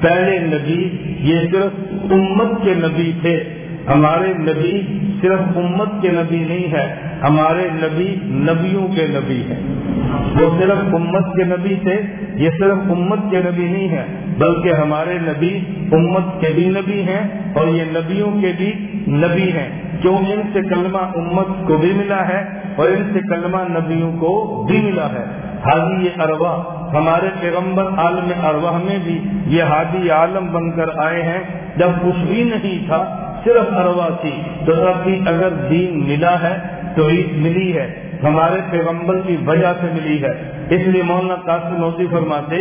پہلے نبی یہ صرف امت کے نبی تھے۔ ہمارے نبی صرف امت کے نبی نہیں ہے، ہمارے نبی نبیوں کے نبی ہیں۔ وہ صرف امت کے نبی تھے، یہ صرف امت کے نبی نہیں ہے بلکہ ہمارے نبی امت کے بھی نبی ہیں اور یہ نبیوں کے بھی نبی ہیں۔ کیوں ان سے کلمہ امت کو بھی ملا ہے اور ان سے کلمہ نبیوں کو بھی ملا ہے۔ حاضی اروا ہمارے پیغمبر عالم ارواح میں بھی یہ حادی عالم بن کر آئے ہیں۔ جب کچھ بھی نہیں تھا، صرف اروا تھی۔ تو تب اگر دین ملا ہے، تو عید ملی ہے۔ ہمارے پیغمبر کی وجہ سے ملی ہے۔ اس لیے مولانا قاسم نوزی فرماتے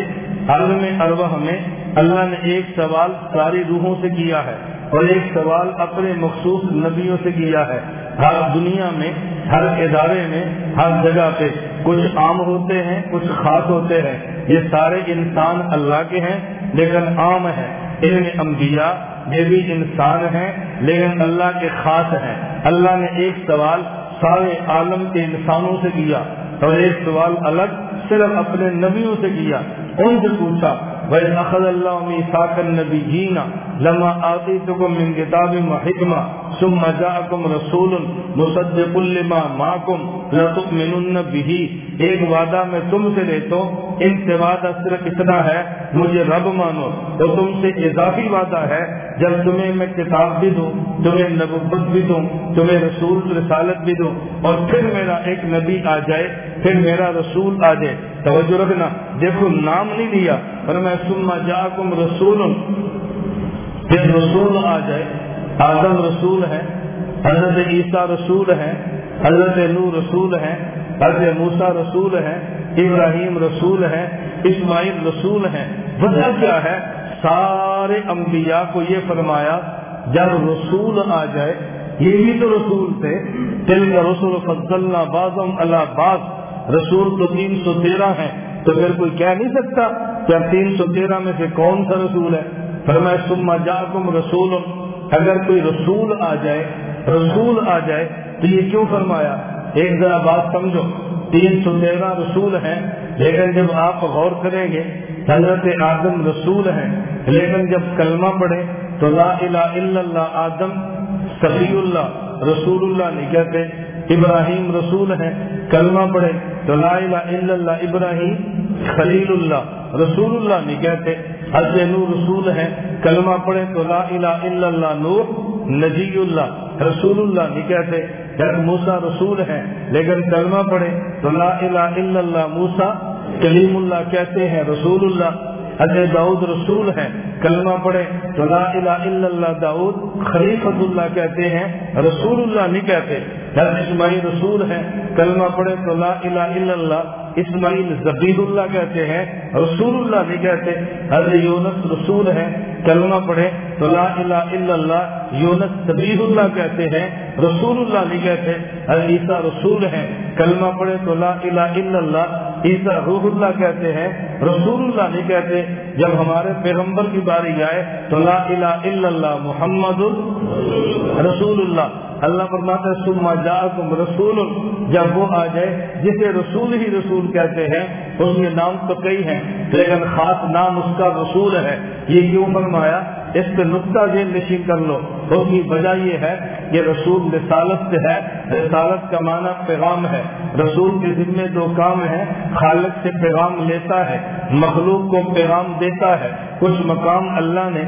عالم اروا میں اللہ نے ایک سوال ساری روحوں سے کیا ہے اور ایک سوال اپنے مخصوص نبیوں سے کیا ہے۔ ہر دنیا میں، ہر ادارے میں، ہر جگہ پہ کچھ عام ہوتے ہیں، کچھ خاص ہوتے ہیں۔ یہ سارے انسان اللہ کے ہیں، لیکن عام ہے ان میں انبیاء یہ بھی انسان ہیں، لیکن اللہ کے خاص ہیں۔ اللہ نے ایک سوال سارے عالم کے انسانوں سے کیا اور ایک سوال الگ صرف اپنے نبیوں سے کیا۔ ان سے پوچھا، بھائی، اخذ اللہ ساکن نبی جینا لما آتی تو من کتاب حکمہ؟ ثم جاءكم رسول مصدق لما معكم لتؤمنن به. ایک وعدہ میں تم سے لیتا ہوں ان سے وعدہ صرف اتنا ہے؟ مجھے رب مانو، تو تم سے اضافی وعدہ ہے۔ جب تمہیں میں کتاب بھی دوں، تمہیں نبوت بھی دوں، تمہیں رسول، رسالت بھی دوں، اور پھر میرا ایک نبی آ جائے، پھر میرا رسول آ جائے۔ توجہ رکھنا، دیکھو نام نہیں لیا پر میں سما جا کم رسول، پھر رسول آ جائے۔ آدم رسول ہے حضرت عیسیٰ رسول ہے حضرت نو رسول ہے حضرت موسا رسول ہے ابراہیم رسول ہے اسماعیل رسول ہے وجہ کیا ہے؟ سارے انبیاء کو یہ فرمایا، جب رسول آ جائے، یہ بھی تو رسول تھے دل کا رسول فضل بازم اللہ باز رسول تو تین سو تیرہ ہے تو پھر کوئی کہہ نہیں سکتا کیا تین سو تیرہ میں سے کون سا رسول ہے؟ فرمایا سما جا رسول اگر کوئی رسول آ جائے، رسول آ جائے تو یہ کیوں فرمایا؟ ایک ذرا بات سمجھو، تین سو تیرہ رسول ہیں، لیکن جب آپ غور کریں گے، حضرت آدم رسول ہیں، لیکن جب کلمہ پڑھے تو لا الہ الا اللہ، آدم صفی اللہ، رسول اللہ نہیں کہتے، ابراہیم رسول ہیں، کلمہ پڑھے تو لا الہ الا اللہ، ابراہیم خلیل اللہ، رسول اللہ نہیں کہتے۔ حضر نور رسول ہیں کلمہ پڑھے تو لا الہ الا اللہ نور نجی اللہ، رسول اللہ نہیں کہتے، جب موسا رسول ہے لیکن کلمہ پڑھے تو لا الہ الا اللہ موسا کلیم اللہ کہتے ہیں، رسول اللہ حضرت داؤد رسول ہے کلمہ پڑھے تو لا الہ الا اللہ داؤد خلیفت اللہ کہتے ہیں رسول اللہ نہیں کہتے۔ حضرت اسماعیل رسول ہے کلمہ پڑھے تو لا الہ الا اللہ اسماعیل زبید اللہ کہتے ہیں رسول اللہ نہیں کہتے۔ حضرت یونس رسول ہے کلمہ پڑھے تو لا الہ الا اللہ یونس زبید اللہ کہتے ہیں رسول اللہ نہیں کہتے۔ حضرت عیسیٰ رسول ہے کلمہ پڑھے تو لا الہ الا اللہ عیسیٰ روح اللہ کہتے ہیں رسول اللہ نہیں کہتے جب ہمارے پیغمبر کی باری آئے تو لا الہ الا اللہ محمد رسول اللہ۔ اللہ فرماتا ہے سما جا رسول۔ جب وہ آ جائے، جسے رسول ہی رسول کہتے ہیں، اس کے نام تو کئی ہیں، لیکن خاص نام اس کا رسول ہے۔ یہ کیوں فرمایا؟ اس پہ نقطہ ذہن نشین کر لو۔ اس کی وجہ یہ ہے کہ رسول رسالت سے ہے۔ رسالت کا معنی پیغام ہے۔ رسول کے ذمے دو کام ہیں۔ خالق سے پیغام لیتا ہے۔ مخلوق کو پیغام دیتا ہے۔ کچھ مقام اللہ نے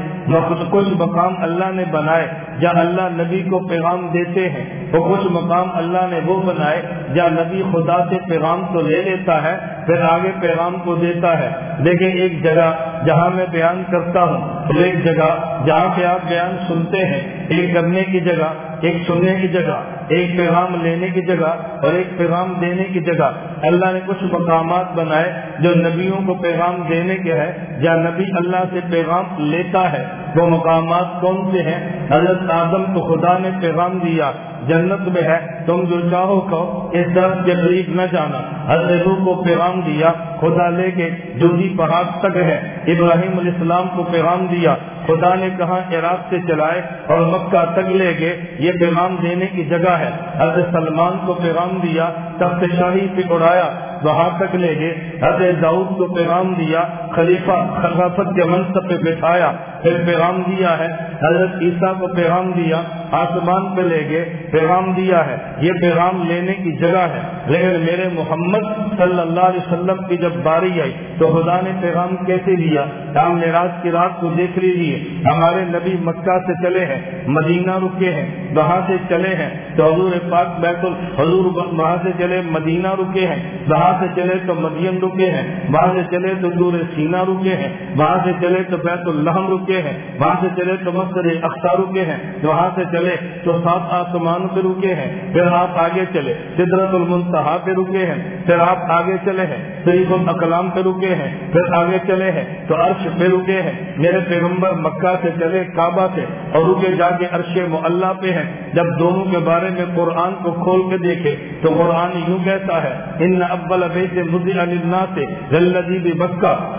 کچھ مقام اللہ نے بنائے، جہاں اللہ نبی کو پیغام دیتے ہیں، وہ کچھ مقام اللہ نے وہ بنائے، جہاں نبی خدا سے پیغام تو لے لیتا ہے، پھر آگے پیغام کو دیتا ہے۔ لیکن ایک جگہ جہاں میں بیان کرتا ہوں ایک جگہ جہاں پہ آپ بیان سنتے ہیں، ایک کرنے کی جگہ، ایک سننے کی جگہ، ایک پیغام لینے کی جگہ اور ایک پیغام دینے کی جگہ۔ اللہ نے کچھ مقامات بنائے جو نبیوں کو پیغام دینے کے ہے جہاں نبی اللہ سے پیغام لیتا ہے وہ مقامات کون سے ہیں؟ حضرت آدم کو خدا نے پیغام دیا جنت میں ہے، تم جو چاہو کہو اس درد کے قریب نہ جانا۔ حضرت کو پیغام دیا، خدا لے کے جو پہاڑ تک ہے، ابراہیم علیہ السلام کو پیغام دیا۔ خدا نے کہا، عراق سے چلائے اور مکہ تک لے کے یہ پیغام دینے کی جگہ ہے۔ حضرت سلمان کو پیغام دیا، تخت شاہی پہ اڑایا، وہاں تک لے گئے۔ حضرت داؤد کو پیغام دیا، خلیفہ خلافت کے منصب پہ بٹھایا۔ پھر پیغام دیا ہے۔ حضرت عیسیٰ کو پیغام دیا، آسمان پہ لے گئے، پیغام دیا ہے۔ یہ پیغام لینے کی جگہ ہے۔ لیکن میرے محمد صلی اللہ علیہ وسلم کی جب باری آئی تو خدا نے پیغام کیسے لیا؟ ہم نراج کی رات کو دیکھ لیجیے ہمارے نبی مکہ سے چلے ہیں، مدینہ رکے ہیں، وہاں سے چلے ہیں۔ تو حضور پاک بیت الحضور وہاں سے چلے، مدینہ رکے ہیں۔ وہاں سے چلے تو مدین رکے ہیں۔ وہاں سے چلے تو دور سینا رکے ہیں۔ وہاں سے چلے تو بیت الحم رکے ہیں وہاں سے چلے تو مسجد اختار رکے ہیں وہاں سے چلے تو سات آسمان پہ رکے ہیں، پھر آپ آگے چلے سدرت المنتہا پہ رکے ہیں، پھر آپ آگے چلے ہیں شریف الاقلام پہ رکے ہیں، پھر آگے چلے ہیں تو عرش پہ رکے ہیں، میرے پیغمبر مکہ سے چلے کعبہ سے اور رکے جا کے عرش معلّہ پہ ہیں، جب دونوں کے بارے میں قرآن کو کھول کے دیکھے تو قرآن یوں کہتا ہے، ان ابل بیت مزی علیہ سے جلدی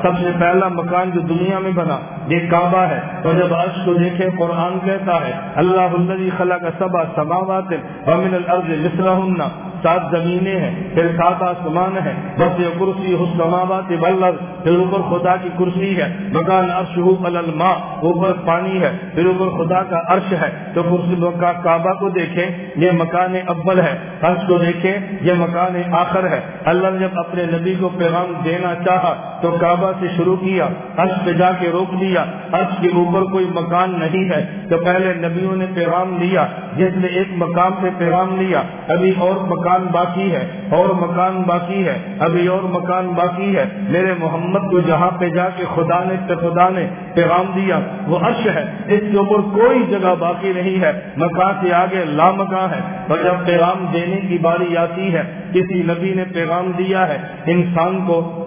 سب سے پہلا مکان جو دنیا میں بنا، یہ کعبہ ہے تو جب عرش کو دیکھے قرآن کہتا ہے، اللہ الذي خلق سبع سماوات ومن الارض مثلهن سات زمینیں ہیں، پھر سات آسمان ہے بس یہ کرسی حسنات بلر پھر اوپر خدا کی کرسی ہے، مکان عرش الماء، اوپر پانی ہے، پھر اوپر خدا کا عرش ہے، تو کرسی کا کعبہ کو دیکھیں، یہ مکان اول ہے۔ عرش کو دیکھیں، یہ مکان آخر ہے۔ اللہ نے جب اپنے نبی کو پیغام دینا چاہا، تو کعبہ سے شروع کیا، عرش پہ جا کے روک دیا، عرش کے اوپر کوئی مکان نہیں ہے تو پہلے نبیوں نے پیغام لیا، جس نے ایک مقام پہ پیغام لیا، ابھی اور مکان باقی ہے، اور مکان باقی ہے، ابھی اور مکان باقی ہے۔ میرے محمد کو جہاں پہ جا کے خدا نے خدا نے پیغام دیا، وہ عرش ہے، اس کے اوپر کوئی جگہ باقی نہیں ہے۔ مکان سے آگے لامکاں ہے اور جب پیغام دینے کی باری آتی ہے، کسی نبی نے پیغام دیا ہے، انسان کو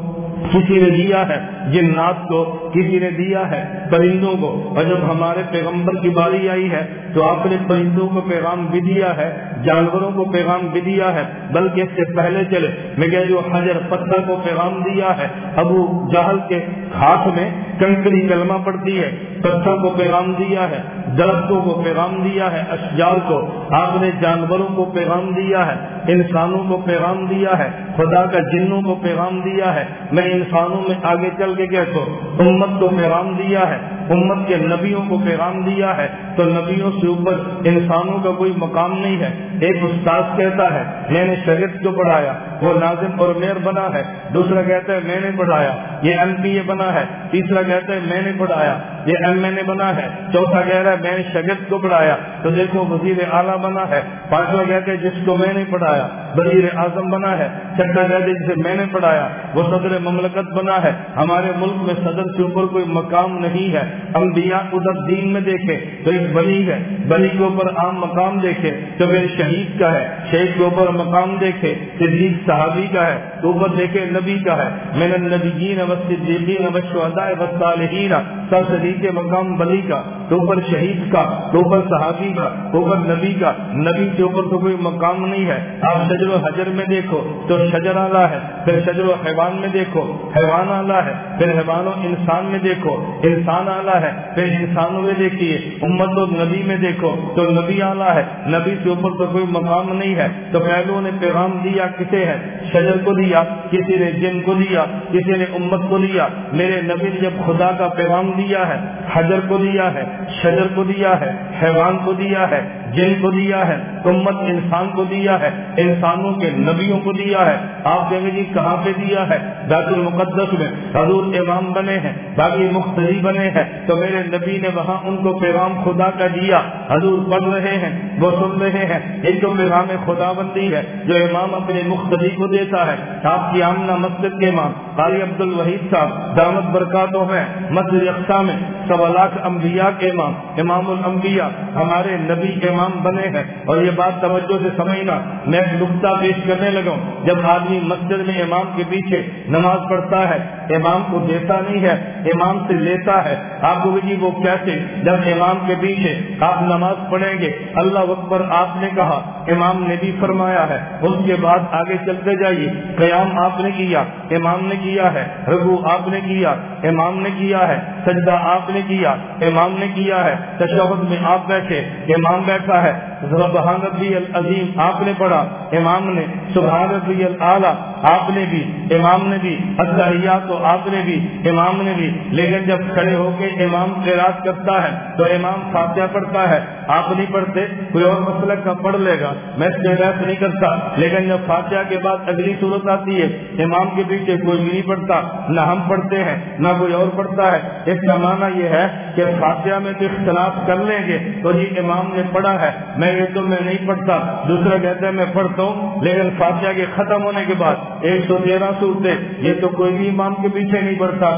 کسی نے دیا ہے جنات کو، کسی نے دیا ہے پرندوں کو۔ اور جب ہمارے پیغمبر کی باری آئی ہے تو آپ نے پرندوں کو پیغام بھی دیا ہے، جانوروں کو پیغام بھی دیا ہے۔ بلکہ اس سے پہلے چلے، میں کہ جو حجر پتھر کو پیغام دیا ہے۔ ابو جہل کے ہاتھ میں کنکری کلمہ پڑتی ہے پتھر کو پیغام دیا ہے، درختوں کو پیغام دیا ہے، اشجار کو آپ نے جانوروں کو پیغام دیا ہے، انسانوں کو پیغام دیا ہے، خدا کا جنوں کو پیغام دیا ہے۔ میں انسانوں میں آگے چل کے کہتا ہوں امت کو پیغام دیا ہے، امت کے نبیوں کو پیغام دیا ہے۔ تو نبیوں سے اوپر انسانوں کا کوئی مقام نہیں ہے۔ ایک استاد کہتا ہے، میں نے شریعت کو پڑھایا، وہ ناظم اور میر بنا ہے۔ دوسرا کہتا ہے، میں نے پڑھایا، یہ ایم پی اے بنا ہے۔ تیسرا کہتا ہے میں نے پڑھایا، یہ ایم این اے بنا ہے. چوتھا کہہ رہا ہے، میں نے شریعت کو پڑھایا. تو دیکھو وزیر اعلیٰ بنا ہے. پانچواں کہتے ہیں، جس کو میں نے پڑھایا، وزیر اعظم بنا ہے. چھٹا کہتے جسے میں نے پڑھایا، وہ صدر مملکت بنا ہے. ہمارے ملک میں صدر کے اوپر کوئی مقام نہیں ہے. انبیاء ادھر دین میں دیکھے، تو ایک بلی ہے. بلی کے اوپر عام مقام دیکھے، تو پھر شہید کا ہے. شہید کے اوپر مقام دیکھے، صدیق صحابی کا ہے. تو اوپر دیکھے نبی کا ہے. میں نے نبیین و صدیقین و شہداء و صالحین سب صدیق مقام بلی کا تو اوپر شہید کا تو اوپر صحابی کا تو اوپر نبی کا۔ نبی کے اوپر تو کوئی مقام نہیں ہے۔ آپ شجر و حجر میں دیکھو تو شجر آلہ ہے، پھر شجر و حیوان میں دیکھو، حیوان آلہ ہے، پھر حیوان و انسان میں دیکھو، انسان آلہ ہے، پھر انسانوں میں دیکھیے، امت و نبی میں دیکھو تو نبی آلہ ہے۔ نبی کے اوپر تو کوئی مقام نہیں ہے۔ تو پہلو نے پیغام دیا کسے ہے؟ شجر کو دیا کسی نے جن کو دیا کسی نے امت کو دیا میرے نبی نے جب خدا کا پیغام دیا ہے، حجر کو دیا ہے، شجر کو دیا ہے، حیوان کو دیا ہے، جن کو دیا ہے، امت انسان کو دیا ہے، انسانوں کے نبیوں کو دیا ہے۔ آپ کہیں گے جی کہاں پہ دیا ہے؟ بیت المقدس میں۔ حضور امام بنے ہیں، باقی مختلف بنے ہیں۔ تو میرے نبی نے وہاں ان کو پیغام خدا کا دیا۔ حضور پڑھ رہے ہیں، وہ سن رہے ہیں۔ ایک تو پیغام خدا بندی ہے، جو امام اپنے مختلف کو دیتا ہے۔ آپ کی آمنا مسجد کے امام قاری عبد الوحید صاحب دامت برکاتوں میں مسجد اقسا میں سوا لاکھ انبیاء کے امام امام الانبیاء ہمارے نبی امام بنے ہیں۔ اور یہ بات توجہ سے سمجھنا میں ایک نقطہ پیش کرنے لگا جب آدمی مسجد میں امام کے پیچھے نماز پڑھتا ہے، امام کو دیتا نہیں ہے، امام سے لیتا ہے، آپ کو جی وہ کیسے جب امام کے پیچھے آپ نماز پڑھیں گے، اللہ اکبر آپ نے کہا، امام نے بھی فرمایا ہے۔ اس کے بعد آگے چلتے جائیے۔ قیام آپ نے کیا، امام نے کیا ہے رگو آپ نے کیا، امام نے کیا ہے، سجدہ آپ نے کیا، امام نے کیا ہے، تشہد میں آپ بیٹھے، امام بیٹھا ہے سبحان ربی العظیم آپ نے پڑھا، امام نے سبحان ربی العلیٰ آپ نے بھی، امام نے بھی اتحیات تو آپ نے بھی، امام نے بھی۔ لیکن جب کھڑے ہو کے امام قرات کرتا ہے، تو امام فاتحہ پڑھتا ہے۔ آپ نہیں پڑھتے، کوئی اور مسئلہ کا پڑھ لے گا۔ میں قرات نہیں کرتا۔ لیکن جب فاتحہ کے بعد اگلی صورت آتی ہے، امام کے پیچھے کوئی بھی نہیں پڑھتا، نہ ہم پڑھتے ہیں، نہ کوئی اور پڑھتا ہے۔ اس کا معنی یہ ہے کہ فاتحہ میں تو اختلاف کر لیں گے۔ تو جی امام نے پڑھا ہے، میں یہ تو میں نہیں پڑھتا۔ دوسرا کہتا ہے میں پڑھتا ہوں، لیکن فاتحہ کے ختم ہونے کے بعد ایک سو تیرہ سورتے یہ تو کوئی بھی امام کے پیچھے نہیں پڑھتا۔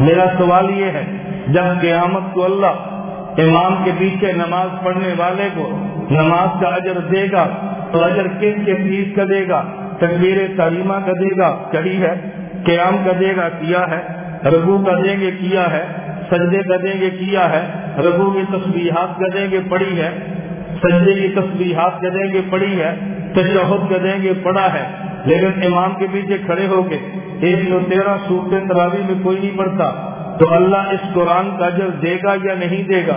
میرا سوال یہ ہے، جب قیامت کو اللہ امام کے پیچھے نماز پڑھنے والے کو نماز کا اجر دے گا، تو اجر کس کے فیس کا دے گا؟ تقبیر تعلیمہ کا دے گا کہی ہے، قیام کا دے گا کیا ہے۔ رگو کا دیں گے کیا ہے؟ سجدے کا دیں گے کیا ہے؟ رگو کی تصویرات کا دیں گے پڑھی ہے۔ سجدے کی تصویرات کا دیں گے پڑھی ہے۔ تشہد کا دیں گے پڑھا ہے۔ لیکن امام کے پیچھے کھڑے ہو کے ایک سو تیرہ سورت تراوی میں کوئی نہیں پڑھتا۔ تو اللہ اس قرآن کا اجر دے گا یا نہیں دے گا؟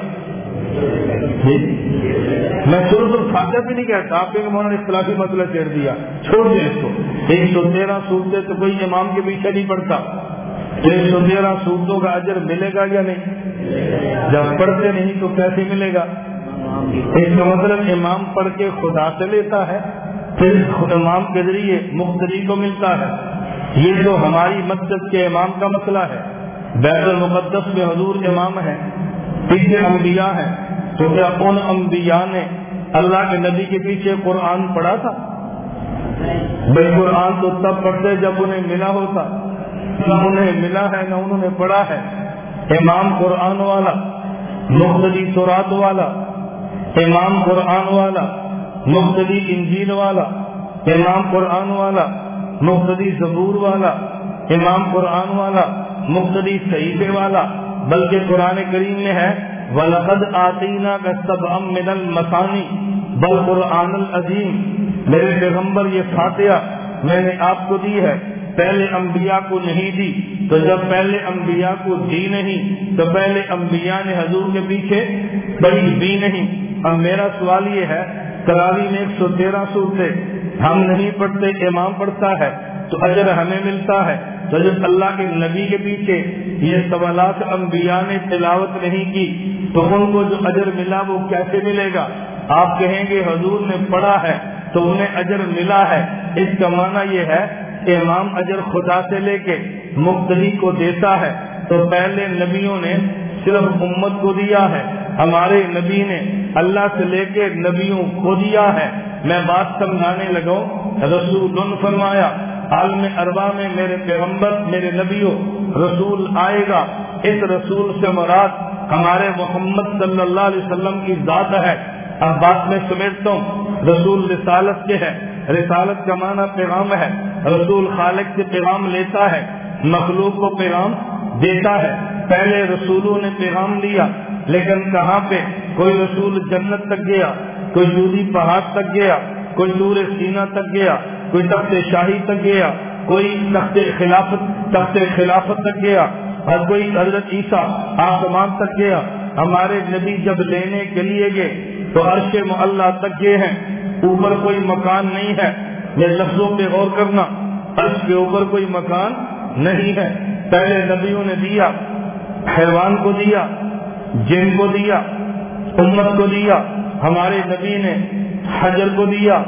میں شروع سے بھی نہیں کہتا۔ آپ کے مولانا اختلافی مسئلہ چھیڑ دیا۔ چھوڑ دیں اس کو۔ ایک سو تیرہ سورتیں تو کوئی امام کے پیچھے نہیں پڑتا ایک سو تیرہ سورتوں کا اجر ملے گا یا نہیں؟ جب پڑھتے نہیں تو کیسے ملے گا؟ اس کا مطلب امام پڑھ کے خدا سے لیتا ہے، پھر امام کے ذریعے مختری کو ملتا ہے۔ یہ جو ہماری مسجد کے امام کا مسئلہ ہے۔ بیت المقدس میں حضور امام ہے پیچھے انبیاء ہیں۔ تو کیا ان انبیاء نے اللہ کے نبی کے پیچھے قرآن پڑھا تھا؟ بھائی قرآن تو تب پڑھتے جب انہیں ملا ہوتا۔ نہ انہیں ملا ہے، نہ انہوں نے پڑھا ہے۔ امام قرآن والا مختلف سورات والا۔ امام قرآن والا مختلف انجیل والا۔ امام قرآن والا مختلف زبور والا۔ امام قرآن والا مختلف صحیفے والا۔ بلکہ قرآن کریم میں ہے، ولقد آتینا کا سب ام من المسانی بل قرآن العظیم میرے پیغمبر، یہ فاتحہ میں نے آپ کو دی ہے۔ پہلے انبیاء کو نہیں دی، تو جب پہلے انبیاء کو دی نہیں، تو پہلے انبیاء نے حضور کے پیچھے بڑی دی نہیں۔ اب میرا سوال یہ ہے کراوی میں ایک سو تیرہ سو سے ہم نہیں پڑھتے، امام پڑھتا ہے، تو اجر ہمیں ملتا ہے۔ تو جب اللہ کے نبی کے پیچھے یہ سوالات انبیاء نے تلاوت نہیں کی، تو ان کو جو اجر ملا وہ کیسے ملے گا؟ آپ کہیں گے، حضور نے پڑھا ہے تو انہیں اجر ملا ہے۔ اس کا معنی یہ ہے امام اجر خدا سے لے کے مختلف کو دیتا ہے، تو پہلے نبیوں نے صرف امت کو دیا ہے۔ ہمارے نبی نے اللہ سے لے کے نبیوں کو دیا ہے۔ میں بات سمجھانے لگا رسول فرمایا، عالم اربا میں میرے پیغمبر، میرے نبیوں، رسول آئے گا۔ اس رسول سے مراد ہمارے محمد صلی اللہ علیہ وسلم کی ذات ہے۔ اب بات میں سمیٹتا ہوں، رسول رسالت کے ہے۔ رسالت کا معنی پیغام ہے۔ رسول خالق سے پیغام لیتا ہے مخلوق کو پیغام دیتا ہے۔ پہلے رسولوں نے پیغام دیا لیکن کہاں پہ؟ کوئی رسول جنت تک گیا، کوئی جودی پہاڑ تک گیا، کوئی دور سینا تک گیا، کوئی تخت شاہی تک گیا، کوئی تخت خلافت تخت خلافت تک گیا، اور کوئی حضرت عیسیٰ آسمان تک گیا۔ ہمارے نبی جب لینے کے لیے گئے تو عرش معلّہ تک گئے ہیں۔ اوپر کوئی مکان نہیں ہے۔ یہ لفظوں پہ غور کرنا عرش کے اوپر کوئی مکان نہیں ہے۔ پہلے نبیوں نے دیا، حیوان کو دیا، جن کو دیا، امت کو دیا، ہمارے نبی نے حجر کو دیا،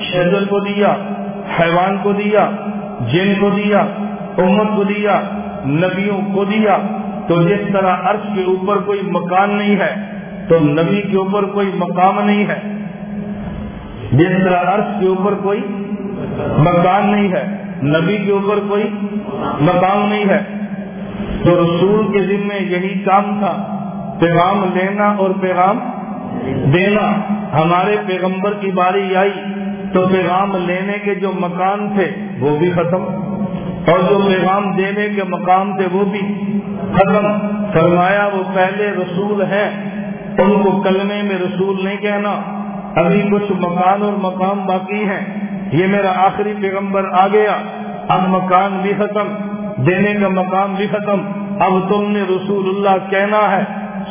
شجر کو دیا، حیوان کو دیا، جن کو دیا، امت کو دیا، نبیوں کو دیا۔ تو جس طرح عرش کے اوپر کوئی مکان نہیں ہے، تو نبی کے اوپر کوئی مقام نہیں ہے۔ جس طرح عرش کے اوپر کوئی مکان نہیں ہے، نبی کے اوپر کوئی مقام نہیں ہے، تو رسول کے ذمے یہی کام تھا، پیغام لینا اور پیغام دینا۔ ہمارے پیغمبر کی باری آئی، تو پیغام لینے کے جو مکان تھے، وہ بھی ختم۔ اور جو پیغام دینے کے مقام تھے، وہ بھی ختم۔ فرمایا، وہ پہلے رسول ہیں، ان کو کلمے میں رسول نہیں کہنا۔ ابھی کچھ مکان اور مقام باقی ہیں۔ یہ میرا آخری پیغمبر آ گیا۔ اب مکان بھی ختم، دینے کا مقام بھی ختم۔ اب تم نے رسول اللہ کہنا ہے۔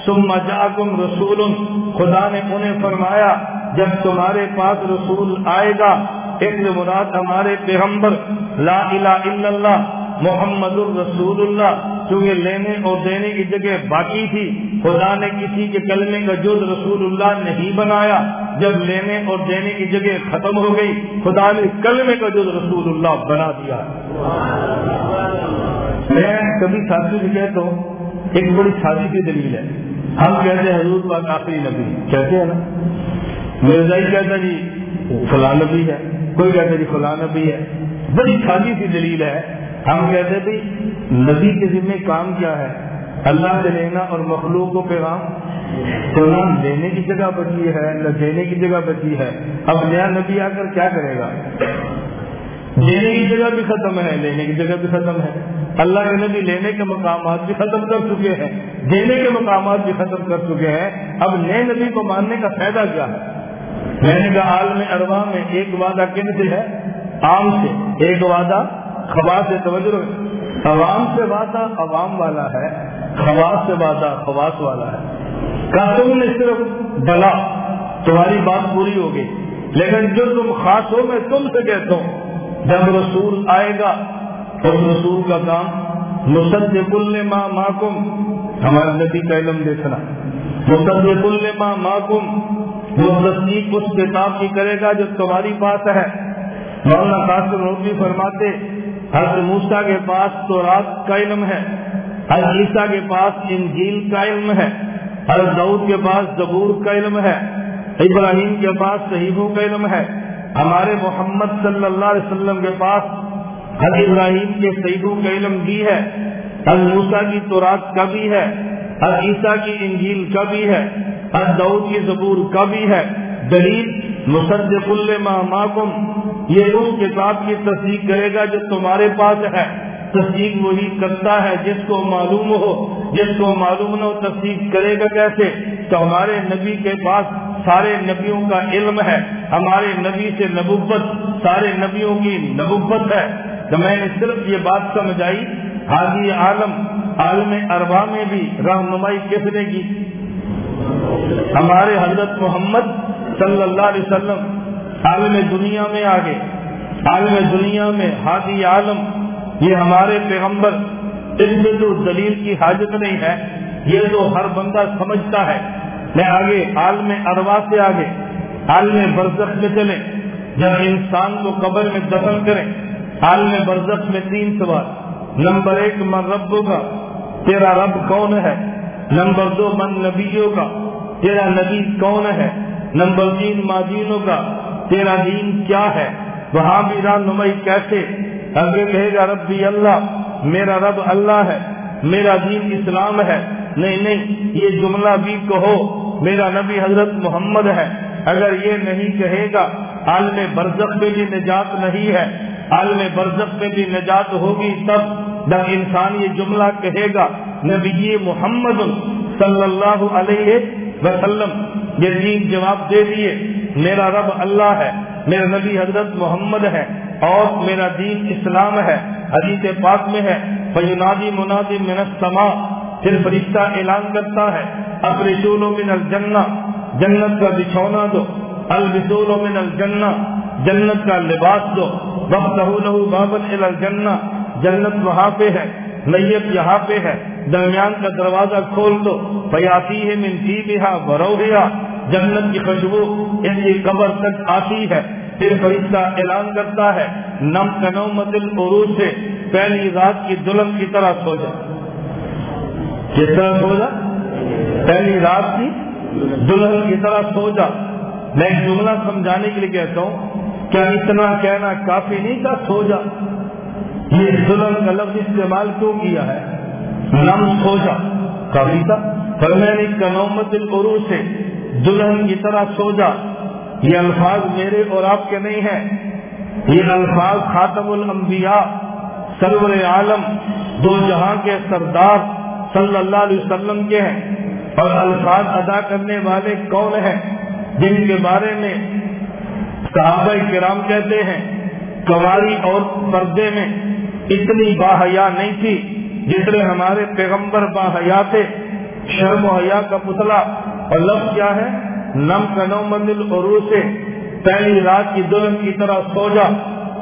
سم جاکم رسول، خدا نے انہیں فرمایا، جب تمہارے پاس رسول آئے گا، ایک مراد ہمارے پیغمبر، لا الہ الا اللہ، محمد الرسول اللہ چونکہ لینے اور دینے کی جگہ باقی تھی۔ خدا نے کسی کے کلمے کا جز رسول اللہ نہیں بنایا۔ جب لینے اور دینے کی جگہ ختم ہو گئی، خدا نے کلمے کا جز رسول اللہ بنا دیا۔ میں کبھی ساتھی سے کہتا ہوں، ایک بڑی سادی سی دلیل ہے۔ ہم کہتے ہیں حضور پاک آخری نبی۔ کہتے ہیں نا؟ مرزائی کہتا جی فلاں نبی ہے۔ کوئی کہتا جی فلاں نبی ہے۔ بڑی سادی سی دلیل ہے۔ ہم کہتے بھائی، نبی کے ذمہ کام کیا ہے؟ اللہ سے لینا اور مخلوق کو پیغام۔ تو نہ لینے کی جگہ بچی ہے، نہ دینے کی جگہ بچی ہے۔ اب نیا نبی آ کر کیا کرے گا؟ دینے کی جگہ بھی ختم ہے، لینے کی جگہ بھی ختم ہے۔ اللہ کے نبی لینے کے مقامات بھی ختم کر چکے ہیں۔ دینے کے مقامات بھی ختم کر چکے ہیں۔ اب نئے نبی کو ماننے کا فائدہ کیا ہے؟ میں نے کہا، عالم اروا میں ایک وعدہ کن سے ہے؟ عام سے۔ ایک وعدہ خواص سے توجہ عوام سے وعدہ عوام والا ہے خواص سے وعدہ خواص والا ہے۔ کہا تم نے صرف بلا، تمہاری بات پوری ہو گئی۔ لیکن جو تم خاص ہو، میں تم سے کہتا ہوں۔ جب رسول آئے گا اس رسول کا کام مسد کل ماں محکم ہمارے نبی کا علم دیکھنا۔ مسد کل ماں وہ تصدیق اس کتاب کی کرے گا جو تمہاری پاس ہے۔ مولانا قاسم روٹی فرماتے، حضرت موسا کے پاس تو رات کا علم ہے، حضرت عیسیٰ کے پاس انجیل کا علم ہے۔ حضرت دعود کے پاس زبور کا علم ہے، ابراہیم کے پاس صحیحوں کا علم ہے۔ ہمارے محمد صلی اللہ علیہ وسلم کے پاس حضرت ابراہیم کے صحیحوں کا علم بھی ہے، حضرت موسا کی تو رات کا بھی ہے، حضرت عیسیٰ کی انجیل کا بھی ہے، حضرت دعود کی زبور کا بھی ہے۔ دلیل، مصدق ما یہ اس کتاب کی تصدیق کرے گا جو تمہارے پاس ہے۔ تصدیق وہی کرتا ہے جس کو معلوم ہو۔ جس کو معلوم نہ تصدیق کرے گا کیسے؟ تو ہمارے نبی کے پاس سارے نبیوں کا علم ہے، ہمارے نبی سے نبوت، سارے نبیوں کی نبوت ہے۔ تو میں نے صرف یہ بات سمجھائی حاضی عالم عالم اربا میں بھی رہنمائی کس نے کی؟ ہمارے حضرت محمد صلی اللہ علیہ وسلم، عالم دنیا میں آگے، عالم دنیا میں حاضی عالم، یہ ہمارے پیغمبر اس میں تو دلیل کی حاجت نہیں ہے، یہ تو ہر بندہ سمجھتا ہے۔ میں آگے عالم اروا سے آگے عالم برزخ میں چلیں۔ جب انسان کو قبر میں دفن کریں عالم برزخ میں تین سوال نمبر ایک، من رب کا تیرا رب کون ہے؟ نمبر دو، من نبیوں کا تیرا نبی کون ہے؟ نمبر تین ماجینوں کا تیرا دین کیا ہے؟ وہاں بھی رہنمائی کیسے؟ اگر کہے گا ربی اللہ میرا رب اللہ ہے، میرا دین اسلام ہے۔ نہیں نہیں، یہ جملہ بھی کہو، میرا نبی حضرت محمد ہے۔ اگر یہ نہیں کہے گا، عالم برزخ میں بھی نجات نہیں ہے۔ عالم برزخ میں بھی نجات ہوگی تب جب انسان یہ جملہ کہے گا، نبی محمد صلی اللہ علیہ وسلم، یہ دین جواب دے دیے۔ میرا رب اللہ ہے، میرا نبی حضرت محمد ہے اور میرا دین اسلام ہے، حدیث پاک میں ہے۔ فینادی منادی من السماء، پھر فرشتہ اعلان کرتا ہے، اب من الجنہ، جنت کا بچھونا دو۔ البسول من الجنہ، جنت کا لباس دو۔ وقت لہو بابن الجنہ، جنت وہاں پہ ہے۔ نیت یہاں پہ ہے۔ درمیان کا دروازہ کھول دو۔ پیاتی ہے منتی بہا بروہیا جنت کی خوشبو ان کی قبر تک آتی ہے۔ پھر فرشتہ اعلان کرتا ہے، نم کنومت العروج سے۔ پہلی رات کی دلہن کی طرح سو جا کس طرح سو جا پہلی رات کی دلہن کی طرح سو جا میں جملہ سمجھانے کے لیے کہتا ہوں کیا اتنا کہنا کافی نہیں تھا سو جا یہ دلہن کا لفظ استعمال کیوں کیا ہے؟ نم سو جا کافی تھا۔ پر میں نے کنومت العروج سے دلہن کی طرح سو جا یہ الفاظ میرے اور آپ کے نہیں ہیں۔ یہ الفاظ خاتم الانبیاء، سرور عالم، دو جہاں کے سردار صلی اللہ علیہ وسلم کے ہیں۔ اور الفاظ ادا کرنے والے کون ہیں؟ جن کے بارے میں صحابہ کرام کہتے ہیں کماری اور پردے میں۔ اتنی باحیا نہیں تھی جس نے ہمارے پیغمبر با حیات شرم و حیا کا پتلا اور لفظ کیا ہے؟ نم کنو مندل اور سے پہلی رات کی دلہن کی طرح سو جا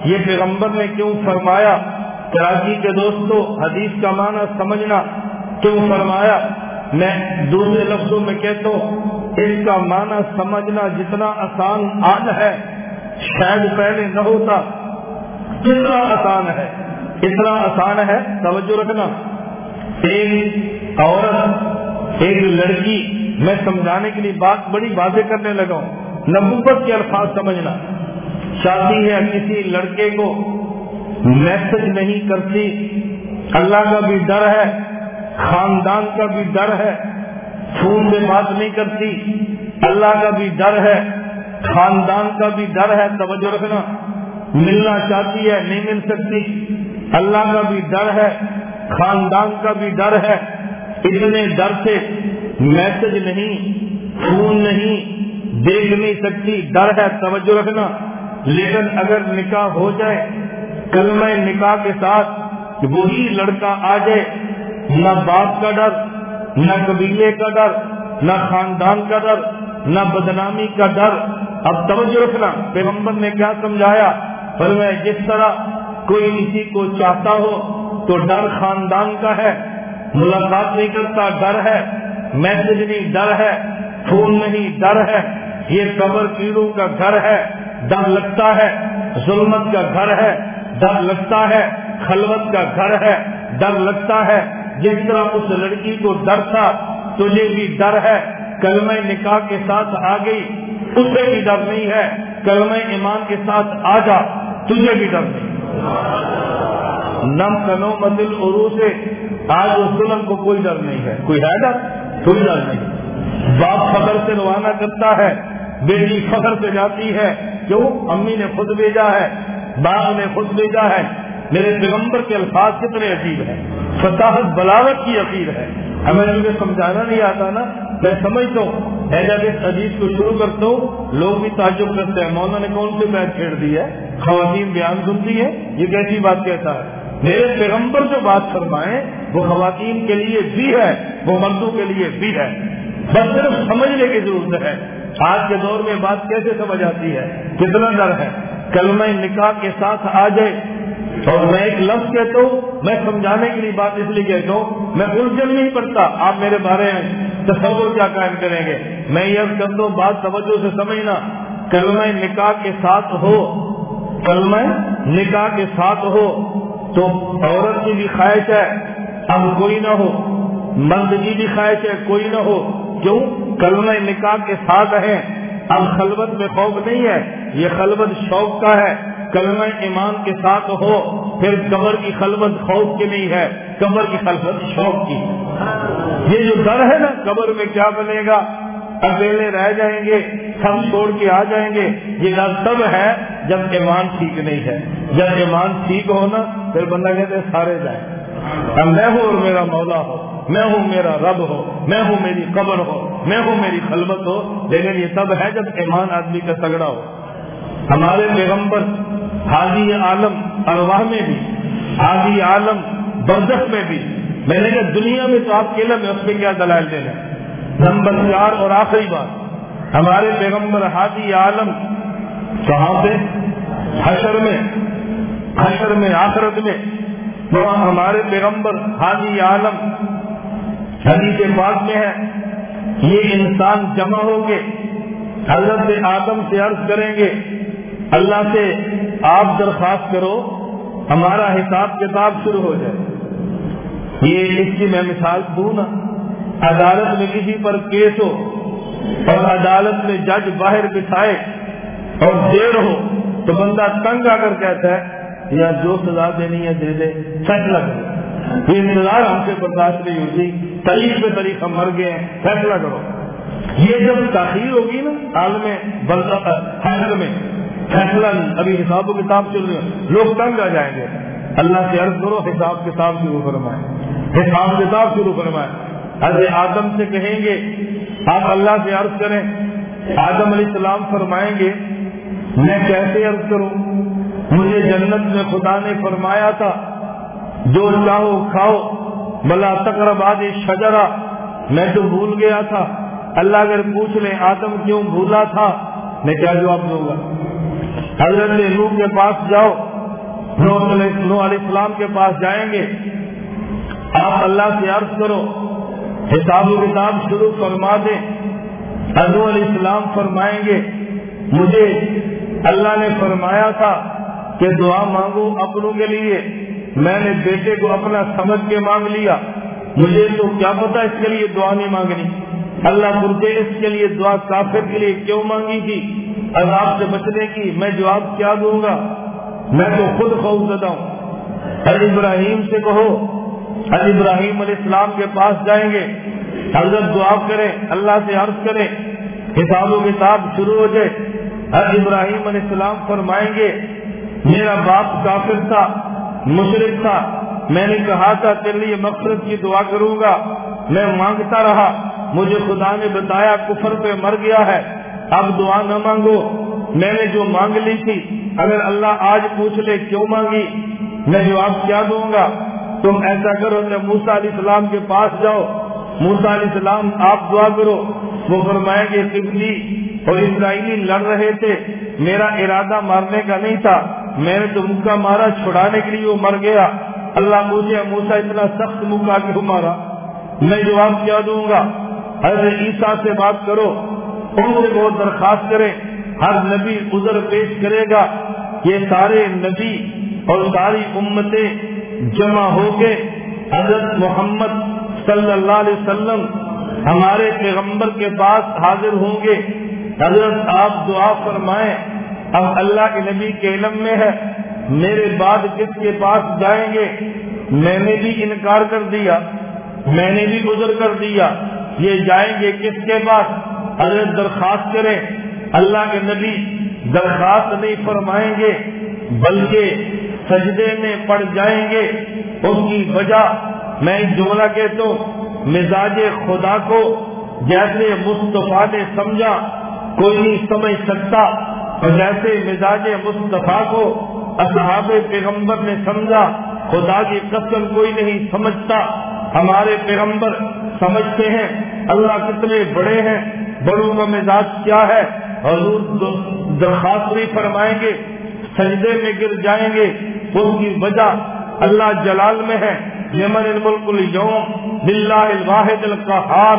یہ پیغمبر نے کیوں فرمایا؟ کراچی کے دوستوں حدیث کا معنی سمجھنا۔ کیوں فرمایا؟ میں دوسرے لفظوں میں کہتا ہوں، اس کا معنی سمجھنا جتنا آسان آج ہے، شاید پہلے نہ ہوتا کتنا آسان ہے۔ اتنا آسان ہے، توجہ رکھنا۔ ایک عورت، ایک لڑکی، میں سمجھانے کے لیے بات بڑی واضح کرنے لگا ہوں۔ نبوت کے الفاظ سمجھنا۔ چاہتی ہے، کسی لڑکے کو میسج نہیں کرتی۔ اللہ کا بھی ڈر ہے، خاندان کا بھی ڈر ہے فون میں بات نہیں کرتی۔ اللہ کا بھی ڈر ہے، خاندان کا بھی ڈر ہے۔ توجہ رکھنا۔ ملنا چاہتی ہے، نہیں مل سکتی۔ اللہ کا بھی ڈر ہے، خاندان کا بھی ڈر ہے۔ اتنے ڈر سے میسج نہیں فون نہیں، دیکھ نہیں سکتی، ڈر ہے، توجہ رکھنا۔ لیکن اگر نکاح ہو جائے، کلمہ نکاح کے ساتھ وہی لڑکا آ جائے، نہ باپ کا ڈر، نہ قبیلے کا ڈر، نہ خاندان کا ڈر، نہ بدنامی کا ڈر۔ اب توجہ رکھنا، پیغمبر نے کیا سمجھایا؟ پر میں جس طرح کوئی کسی کو چاہتا ہو تو ڈر خاندان کا ہے، ملاقات نہیں کرتا، ڈر ہے، میسج نہیں، ڈر ہے، فون نہیں، ڈر ہے۔ یہ قبر کیڑوں کا گھر ہے، ڈر لگتا ہے، ظلمت کا گھر ہے، ڈر لگتا ہے، خلوت کا گھر ہے، ڈر لگتا ہے۔ جس طرح اس لڑکی کو ڈر تھا، تجھے بھی ڈر ہے۔ کلمہ نکاح کے ساتھ آ گئی، اسے بھی ڈر نہیں ہے۔ کلمہ ایمان کے ساتھ آ جا، تجھے بھی ڈر نہیں۔ نم کنو مدل عرو سے آج اس ظلم کو کوئی ڈر نہیں ہے۔ کوئی ہے ڈر؟ کوئی ڈر نہیں۔ باپ فخر سے روانہ کرتا ہے بیٹی فخر سے جاتی ہے کیوں؟ امی نے خود بھیجا ہے باغ نے خود بھیجا ہے۔ میرے پیغمبر کے الفاظ کتنے عجیب ہیں۔ فصاحت بلاوت کی اپیل ہے۔ ہمیں مجھے سمجھانا نہیں آتا نا۔ میں سمجھتا ہوں۔ میں جب اس عجیب کو شروع کرتا ہوں، لوگ بھی تعجب کرتے ہیں۔ مولانا نے کون سی بات چھیڑ دی ہے؟ خواتین بیان سنتی ہے یہ کیسی بات کہتا ہے؟ میرے پیغمبر جو بات فرمائے، وہ خواتین کے لیے بھی ہے، وہ مردوں کے لیے بھی ہے۔ بس صرف سمجھنے کی ضرورت ہے۔ آج کے دور میں بات کیسے سمجھ آتی ہے؟ کتنا ڈر ہے۔ کلمہ نکاح کے ساتھ آ جائے۔ اور میں ایک لفظ کہتا ہوں، میں سمجھانے کے لیے بات اس لیے کہتا ہوں، میں الجھن نہیں پڑتا آپ میرے بارے میں تصور کیا قائم کریں گے؟ میں یہ کر دوں بات توجہ سے سمجھنا، کلمہ نکاح کے ساتھ ہو، کلمہ نکاح کے ساتھ ہو تو عورت کی بھی خواہش ہے، اب کوئی نہ ہو، مرد کی بھی خواہش ہے، کوئی نہ ہو، کیوں؟ کلمہ نکاح کے ساتھ ہیں۔ اب خلوت میں خوف نہیں ہے، یہ خلوت شوق کا ہے۔ کلمہ ایمان کے ساتھ ہو، پھر قبر کی خلوت خوف کی نہیں ہے، قبر کی خلوت شوق کی۔ یہ جو ڈر ہے نا، قبر میں کیا بنے گا؟ اکیلے رہ جائیں گے، سب چھوڑ کے آ جائیں گے۔ یہ ڈر تب ہے جب ایمان ٹھیک نہیں ہے۔ جب ایمان ٹھیک ہو نا، پھر بندہ کہتے سارے جائیں۔ میں ہوں اور میرا مولا ہو، میں ہوں میرا رب ہو، میں ہوں میری قبر ہو، میں ہوں میری خلبت ہو۔ لیکن یہ تب ہے جب ایمان آدمی کا تگڑا ہو۔ ہمارے پیغمبر حاجی عالم ارواہ میں بھی، حاجی عالم برزخ میں بھی۔ میں نے کہا، دنیا میں تو آپ کے علم ہے، اس میں کیا دلائل دینا نمبر چار اور آخری بات، ہمارے پیغمبر حاجی عالم کہاں پہ حشر میں حشر میں، آخرت میں۔ وہاں ہمارے پیغمبر حاجی عالم حدیث پاک میں ہے، یہ انسان جمع ہو کے حضرت آدم سے عرض کریں گے اللہ سے آپ درخواست کرو، ہمارا حساب کتاب شروع ہو جائے۔ یہ اس کی میں مثال دوں نا۔ عدالت میں کسی پر کیس ہو اور عدالت میں جج باہر بٹھائے اور دیر ہو تو بندہ تنگ آ کر کہتا ہے، یا جو سزا دینی ہے دے دے فیصلہ کرو یہ انتظار ہم سے برداشت نہیں ہوتی تاریخ پہ تاریخ ہم مر گئے ہیں، فیصلہ کرو۔ یہ جب تاخیر ہوگی نا، عالم حشر میں فیصلہ ابھی حساب و کتاب چل رہے لوگ تنگ آ جائیں گے۔ اللہ سے عرض کرو، حساب کتاب شروع فرمائے۔ حساب کتاب شروع فرمائے۔ حضرت آدم سے کہیں گے، آپ اللہ سے عرض کریں۔ آدم علیہ السلام فرمائیں گے، میں کیسے عرض کروں؟ مجھے جنت میں خدا نے فرمایا تھا، جو چاہو کھاؤ۔ بلا تقرباد شجرا میں تو بھول گیا تھا۔ اللہ اگر پوچھ لیں، آدم کیوں بھولا تھا؟ میں کیا جواب دوں گا؟ حضرت نو کے پاس جاؤ نو علیہ السلام کے پاس جائیں گے۔ آپ اللہ سے عرض کرو، حساب و کتاب شروع فرما دیں۔ حضو علیہ السلام فرمائیں گے، مجھے اللہ نے فرمایا تھا کہ دعا مانگو اپنوں کے لیے۔ میں نے بیٹے کو اپنا سمجھ کے مانگ لیا۔ مجھے تو کیا پتا اس کے لیے دعا نہیں مانگنی۔ اللہ پورتے اس کے لیے دعا کافر کے لیے کیوں مانگی تھی؟ عذاب سے بچنے کی میں جواب کیا دوں گا؟ میں تو خود خوف زدہ ہوں۔ حضرت ابراہیم سے کہو، حضرت ابراہیم علیہ السلام کے پاس جائیں گے۔ حضرت دعا کریں، اللہ سے عرض کریں۔ حساب و کتاب شروع ہو جائے۔ حضرت ابراہیم علیہ السلام فرمائیں گے، میرا باپ کافر تھا مشرق تھا۔ میں نے کہا تھا، تیرے لیے مقصد کی دعا کروں گا۔ میں مانگتا رہا۔ مجھے خدا نے بتایا کفر پہ مر گیا ہے، اب دعا نہ مانگو۔ میں نے جو مانگ لی تھی، اگر اللہ آج پوچھ لے کیوں مانگی، میں جواب کیا دوں گا؟ تم ایسا کرو کہ موسا علیہ السلام کے پاس جاؤ۔ موسا علیہ السلام، آپ دعا کرو۔ وہ فرمائیں گے قبلی اور اسرائیلی لڑ رہے تھے۔ میرا ارادہ مارنے کا نہیں تھا۔ میں نے تو مکہ مارا، چھڑانے کے لیے وہ مر گیا۔ اللہ مجھے موسا اتنا سخت مکہ کیوں مارا۔ میں جواب کیا دوں گا؟ حضرت عیسیٰ سے بات کرو، ان سے بہت درخواست کرے ہر نبی عذر پیش کرے گا۔ یہ سارے نبی اور ساری امتیں جمع ہو کے حضرت محمد صلی اللہ علیہ وسلم ہمارے پیغمبر کے پاس حاضر ہوں گے۔ حضرت آپ دعا فرمائیں، اب اللہ کے نبی کے علم میں ہے، میرے بعد کس کے پاس جائیں گے؟ میں نے بھی انکار کر دیا، میں نے بھی گزر کر دیا۔ یہ جائیں گے کس کے پاس؟ حضرت درخواست کریں۔ اللہ کے نبی درخواست نہیں فرمائیں گے، بلکہ سجدے میں پڑ جائیں گے۔ اس کی وجہ میں جملہ کہتا ہوں، مزاج خدا کو جیسے مصطفیٰ نے سمجھا، کوئی نہیں سمجھ سکتا۔ اور جیسے مزاج مصطفیٰ کو اصحاب پیغمبر نے سمجھا، خدا کی قسم کوئی نہیں سمجھتا۔ ہمارے پیغمبر سمجھتے ہیں، اللہ کتنے بڑے ہیں، بڑوں کا مزاج کیا ہے؟ حضور درخواست بھی فرمائیں گے، سجدے میں گر جائیں گے اس کی وجہ اللہ جلال میں ہے۔ یمن الملک الجوم بلّہ الواحد القہار،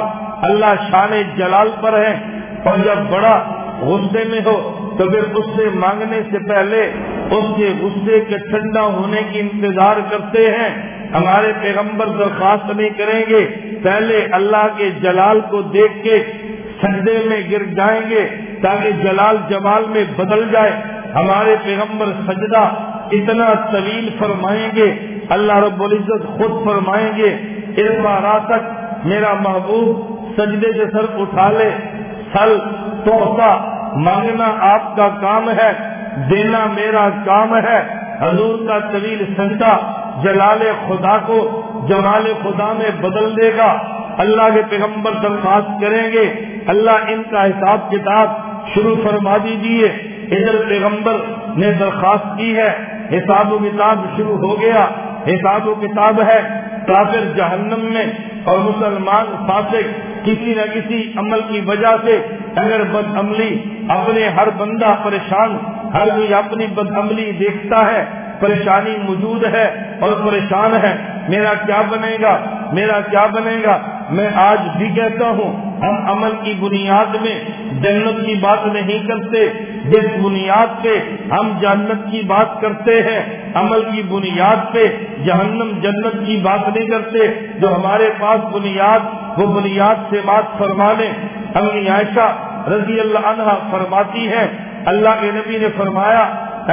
اللہ شان جلال پر ہے۔ اور جب بڑا غصے میں ہو تو پھر اس سے مانگنے سے پہلے اس کے غصے کے ٹھنڈا ہونے کی انتظار کرتے ہیں۔ ہمارے پیغمبر درخواست نہیں کریں گے۔ پہلے اللہ کے جلال کو دیکھ کے سجدے میں گر جائیں گے تاکہ جلال جمال میں بدل جائے۔ ہمارے پیغمبر سجدہ اتنا طویل فرمائیں گے۔ اللہ رب العزت خود فرمائیں گے، اس بار تک میرا محبوب سجدے سے سر اٹھا لے۔ سل توحفہ مانگنا آپ کا کام ہے، دینا میرا کام ہے۔ حضور کا طویل سجدہ جلال خدا کو جمال خدا میں بدل دے گا۔ اللہ کے پیغمبر درخواست کریں گے۔ اللہ ان کا حساب کتاب شروع فرما دیجیے ادھر پیغمبر نے درخواست کی ہے، حساب و کتاب شروع ہو گیا۔ حساب و کتاب ہے۔ کافر جہنم میں اور مسلمان فاسق کسی نہ کسی عمل کی وجہ سے اگر بد عملی اپنے ہر بندہ پریشان، ہر کوئی اپنی بد عملی دیکھتا ہے، پریشانی موجود ہے اور پریشان ہے، میرا کیا بنے گا؟ میرا کیا بنے گا؟ میں آج بھی کہتا ہوں ہم عمل کی بنیاد میں جنت کی بات نہیں کرتے، جس بنیاد پہ ہم جنت کی بات کرتے ہیں، عمل کی بنیاد پہ جہنم جنت کی بات نہیں کرتے، جو ہمارے پاس بنیاد، وہ بنیاد سے بات فرما لیں امی عائشہ رضی اللہ عنہ فرماتی ہے اللہ کے نبی نے فرمایا،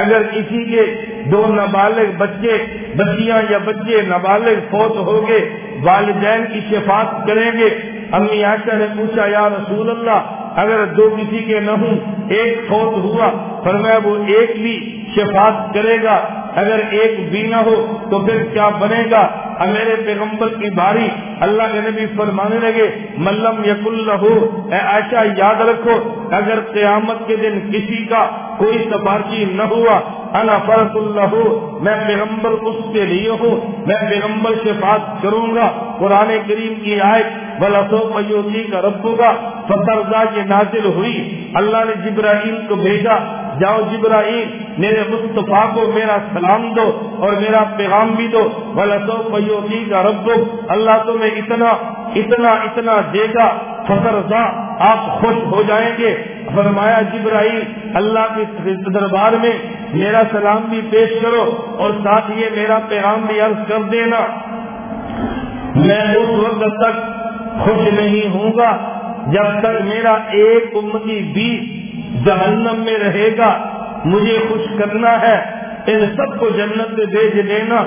اگر کسی کے دو نابالغ بچے، بچیاں یا بچے نابالغ فوت ہو گئے، والدین کی شفاعت کریں گے امی عائشہ نے پوچھا یا رسول اللہ اگر دو کسی کے نہ ہوں، ایک فوت ہوا، فرمایا وہ ایک بھی شفاعت کرے گا۔ اگر ایک بھی نہ ہو تو پھر کیا بنے گا؟ میرے پیغمبر کی باری اللہ کے نبی فرمانے لگے ملم یق اے ایسا یاد رکھو، اگر قیامت کے دن کسی کا کوئی سفارشی نہ ہوا، انا فرق اللہ میں پیغمبر اس کے لیے ہوں، میں پیغمبر سے بات کروں گا۔ قرآن کریم کی آئے بلاسو پیوتی کا ربو کا فترزا یہ نازل ہوئی۔ اللہ نے جبرائیل کو بھیجا، جاؤ جبرائیل، میرے مصطفیٰ کو میرا سلام دو اور میرا پیغام بھی دو۔ بلاسو پیوتی کا ربو اللہ تمہیں اتنا اتنا اتنا دے گا۔ فخرزا آپ خوش ہو جائیں گے۔ فرمایا جبرائیل، اللہ کے دربار میں میرا سلام بھی پیش کرو اور ساتھ یہ میرا پیغام بھی عرض کر دینا۔ میں اس وقت تک خوش نہیں ہوں گا۔ جب تک میرا ایک امتی بھی جہنم میں رہے گا، مجھے خوش کرنا ہے، ان سب کو جنت میں بھیج دینا۔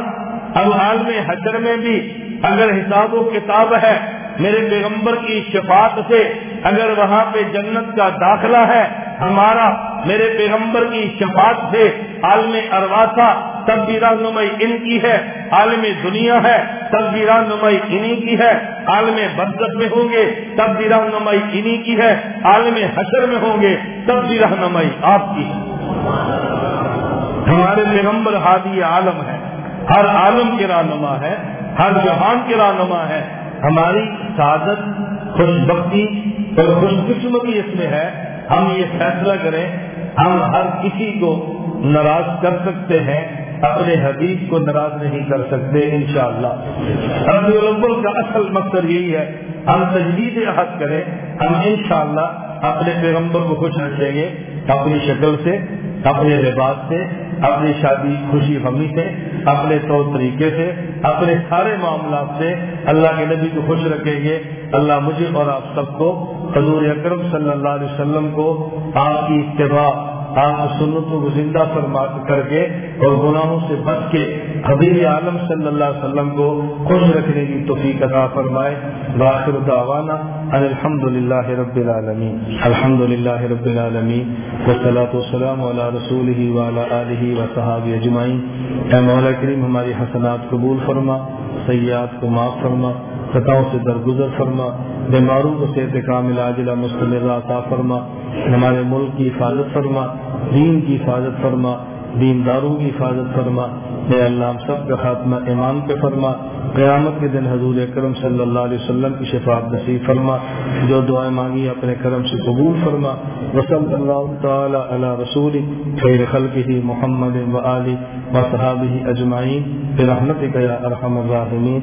اب حال میں حجر میں بھی اگر حساب و کتاب ہے، میرے پیغمبر کی شفاعت سے اگر وہاں پہ جنت کا داخلہ ہے، ہمارا میرے پیغمبر کی شفاعت سے عالم اروا تھا تب بھی رہنمائی ان کی ہے، عالم دنیا ہے تب بھی رہنمائی انہی کی ہے، عالم بدت میں ہوں گے تب بھی رہنمائی انہی کی ہے، عالم حشر میں ہوں گے تب بھی رہنمائی آپ کی ہے۔ ہمارے پیغمبر ہادی عالم ہے ہر عالم کے رہنما ہے، ہر جہان کے رہنما ہے۔ ہماری سعادت خوش بختی اور خوش قسمتی اس میں ہے۔ ہم یہ فیصلہ کریں، ہم ہر کسی کو ناراض کر سکتے ہیں۔ اپنے حبیب کو ناراض نہیں کر سکتے انشاءاللہ۔ شاء اللہ کا اصل مقصد یہی ہے، ہم تجدید عہد کریں، ہم انشاءاللہ اپنے پیغمبر کو خوش رکھیں گے، اپنی شکل سے، اپنے لباس سے، اپنی شادی خوشی غمی سے، اپنے طور طریقے سے، اپنے سارے معاملات سے اللہ کے نبی کو خوش رکھیں گے۔ اللہ مجھے اور آپ سب کو حضور اکرم صلی اللہ علیہ وسلم کو آپ کی اتباع آپ سنتوں کو زندہ فرما کر کے اور گناہوں سے بچ کے حبیب عالم صلی اللہ علیہ وسلم کو خوش رکھنے کی توفیق عطا فرمائے۔ باخر دعوانا ان الحمد للہ رب العالمین۔ الحمد للہ رب العالمین۔ والصلاة والسلام علی رسول وعلى آلہ و صحابہ اجمعین۔ اے مولا کریم ہماری حسنات قبول فرما سیاد کو معاف فرما۔ خطاؤں سے درگزر فرما بیماروں کو صحت کامل عاجلہ مستمر عطا فرما، ہمارے ملک کی حفاظت فرما، دین کی حفاظت فرما، دینداروں کی حفاظت فرما۔ اے اللہ، ہم سب کا خاتمہ ایمان پہ فرما۔ قیامت کے دن حضور اکرم صلی اللہ علیہ وسلم کی شفاعت نصیب فرما۔ جو دعائیں مانگی، اپنے کرم سے قبول فرما۔ وسلم اللہ تعالی علی رسول خیر خلقہ محمد و علی و صحابہ اجمعین۔ برحمتک یا ارحم الراحمین۔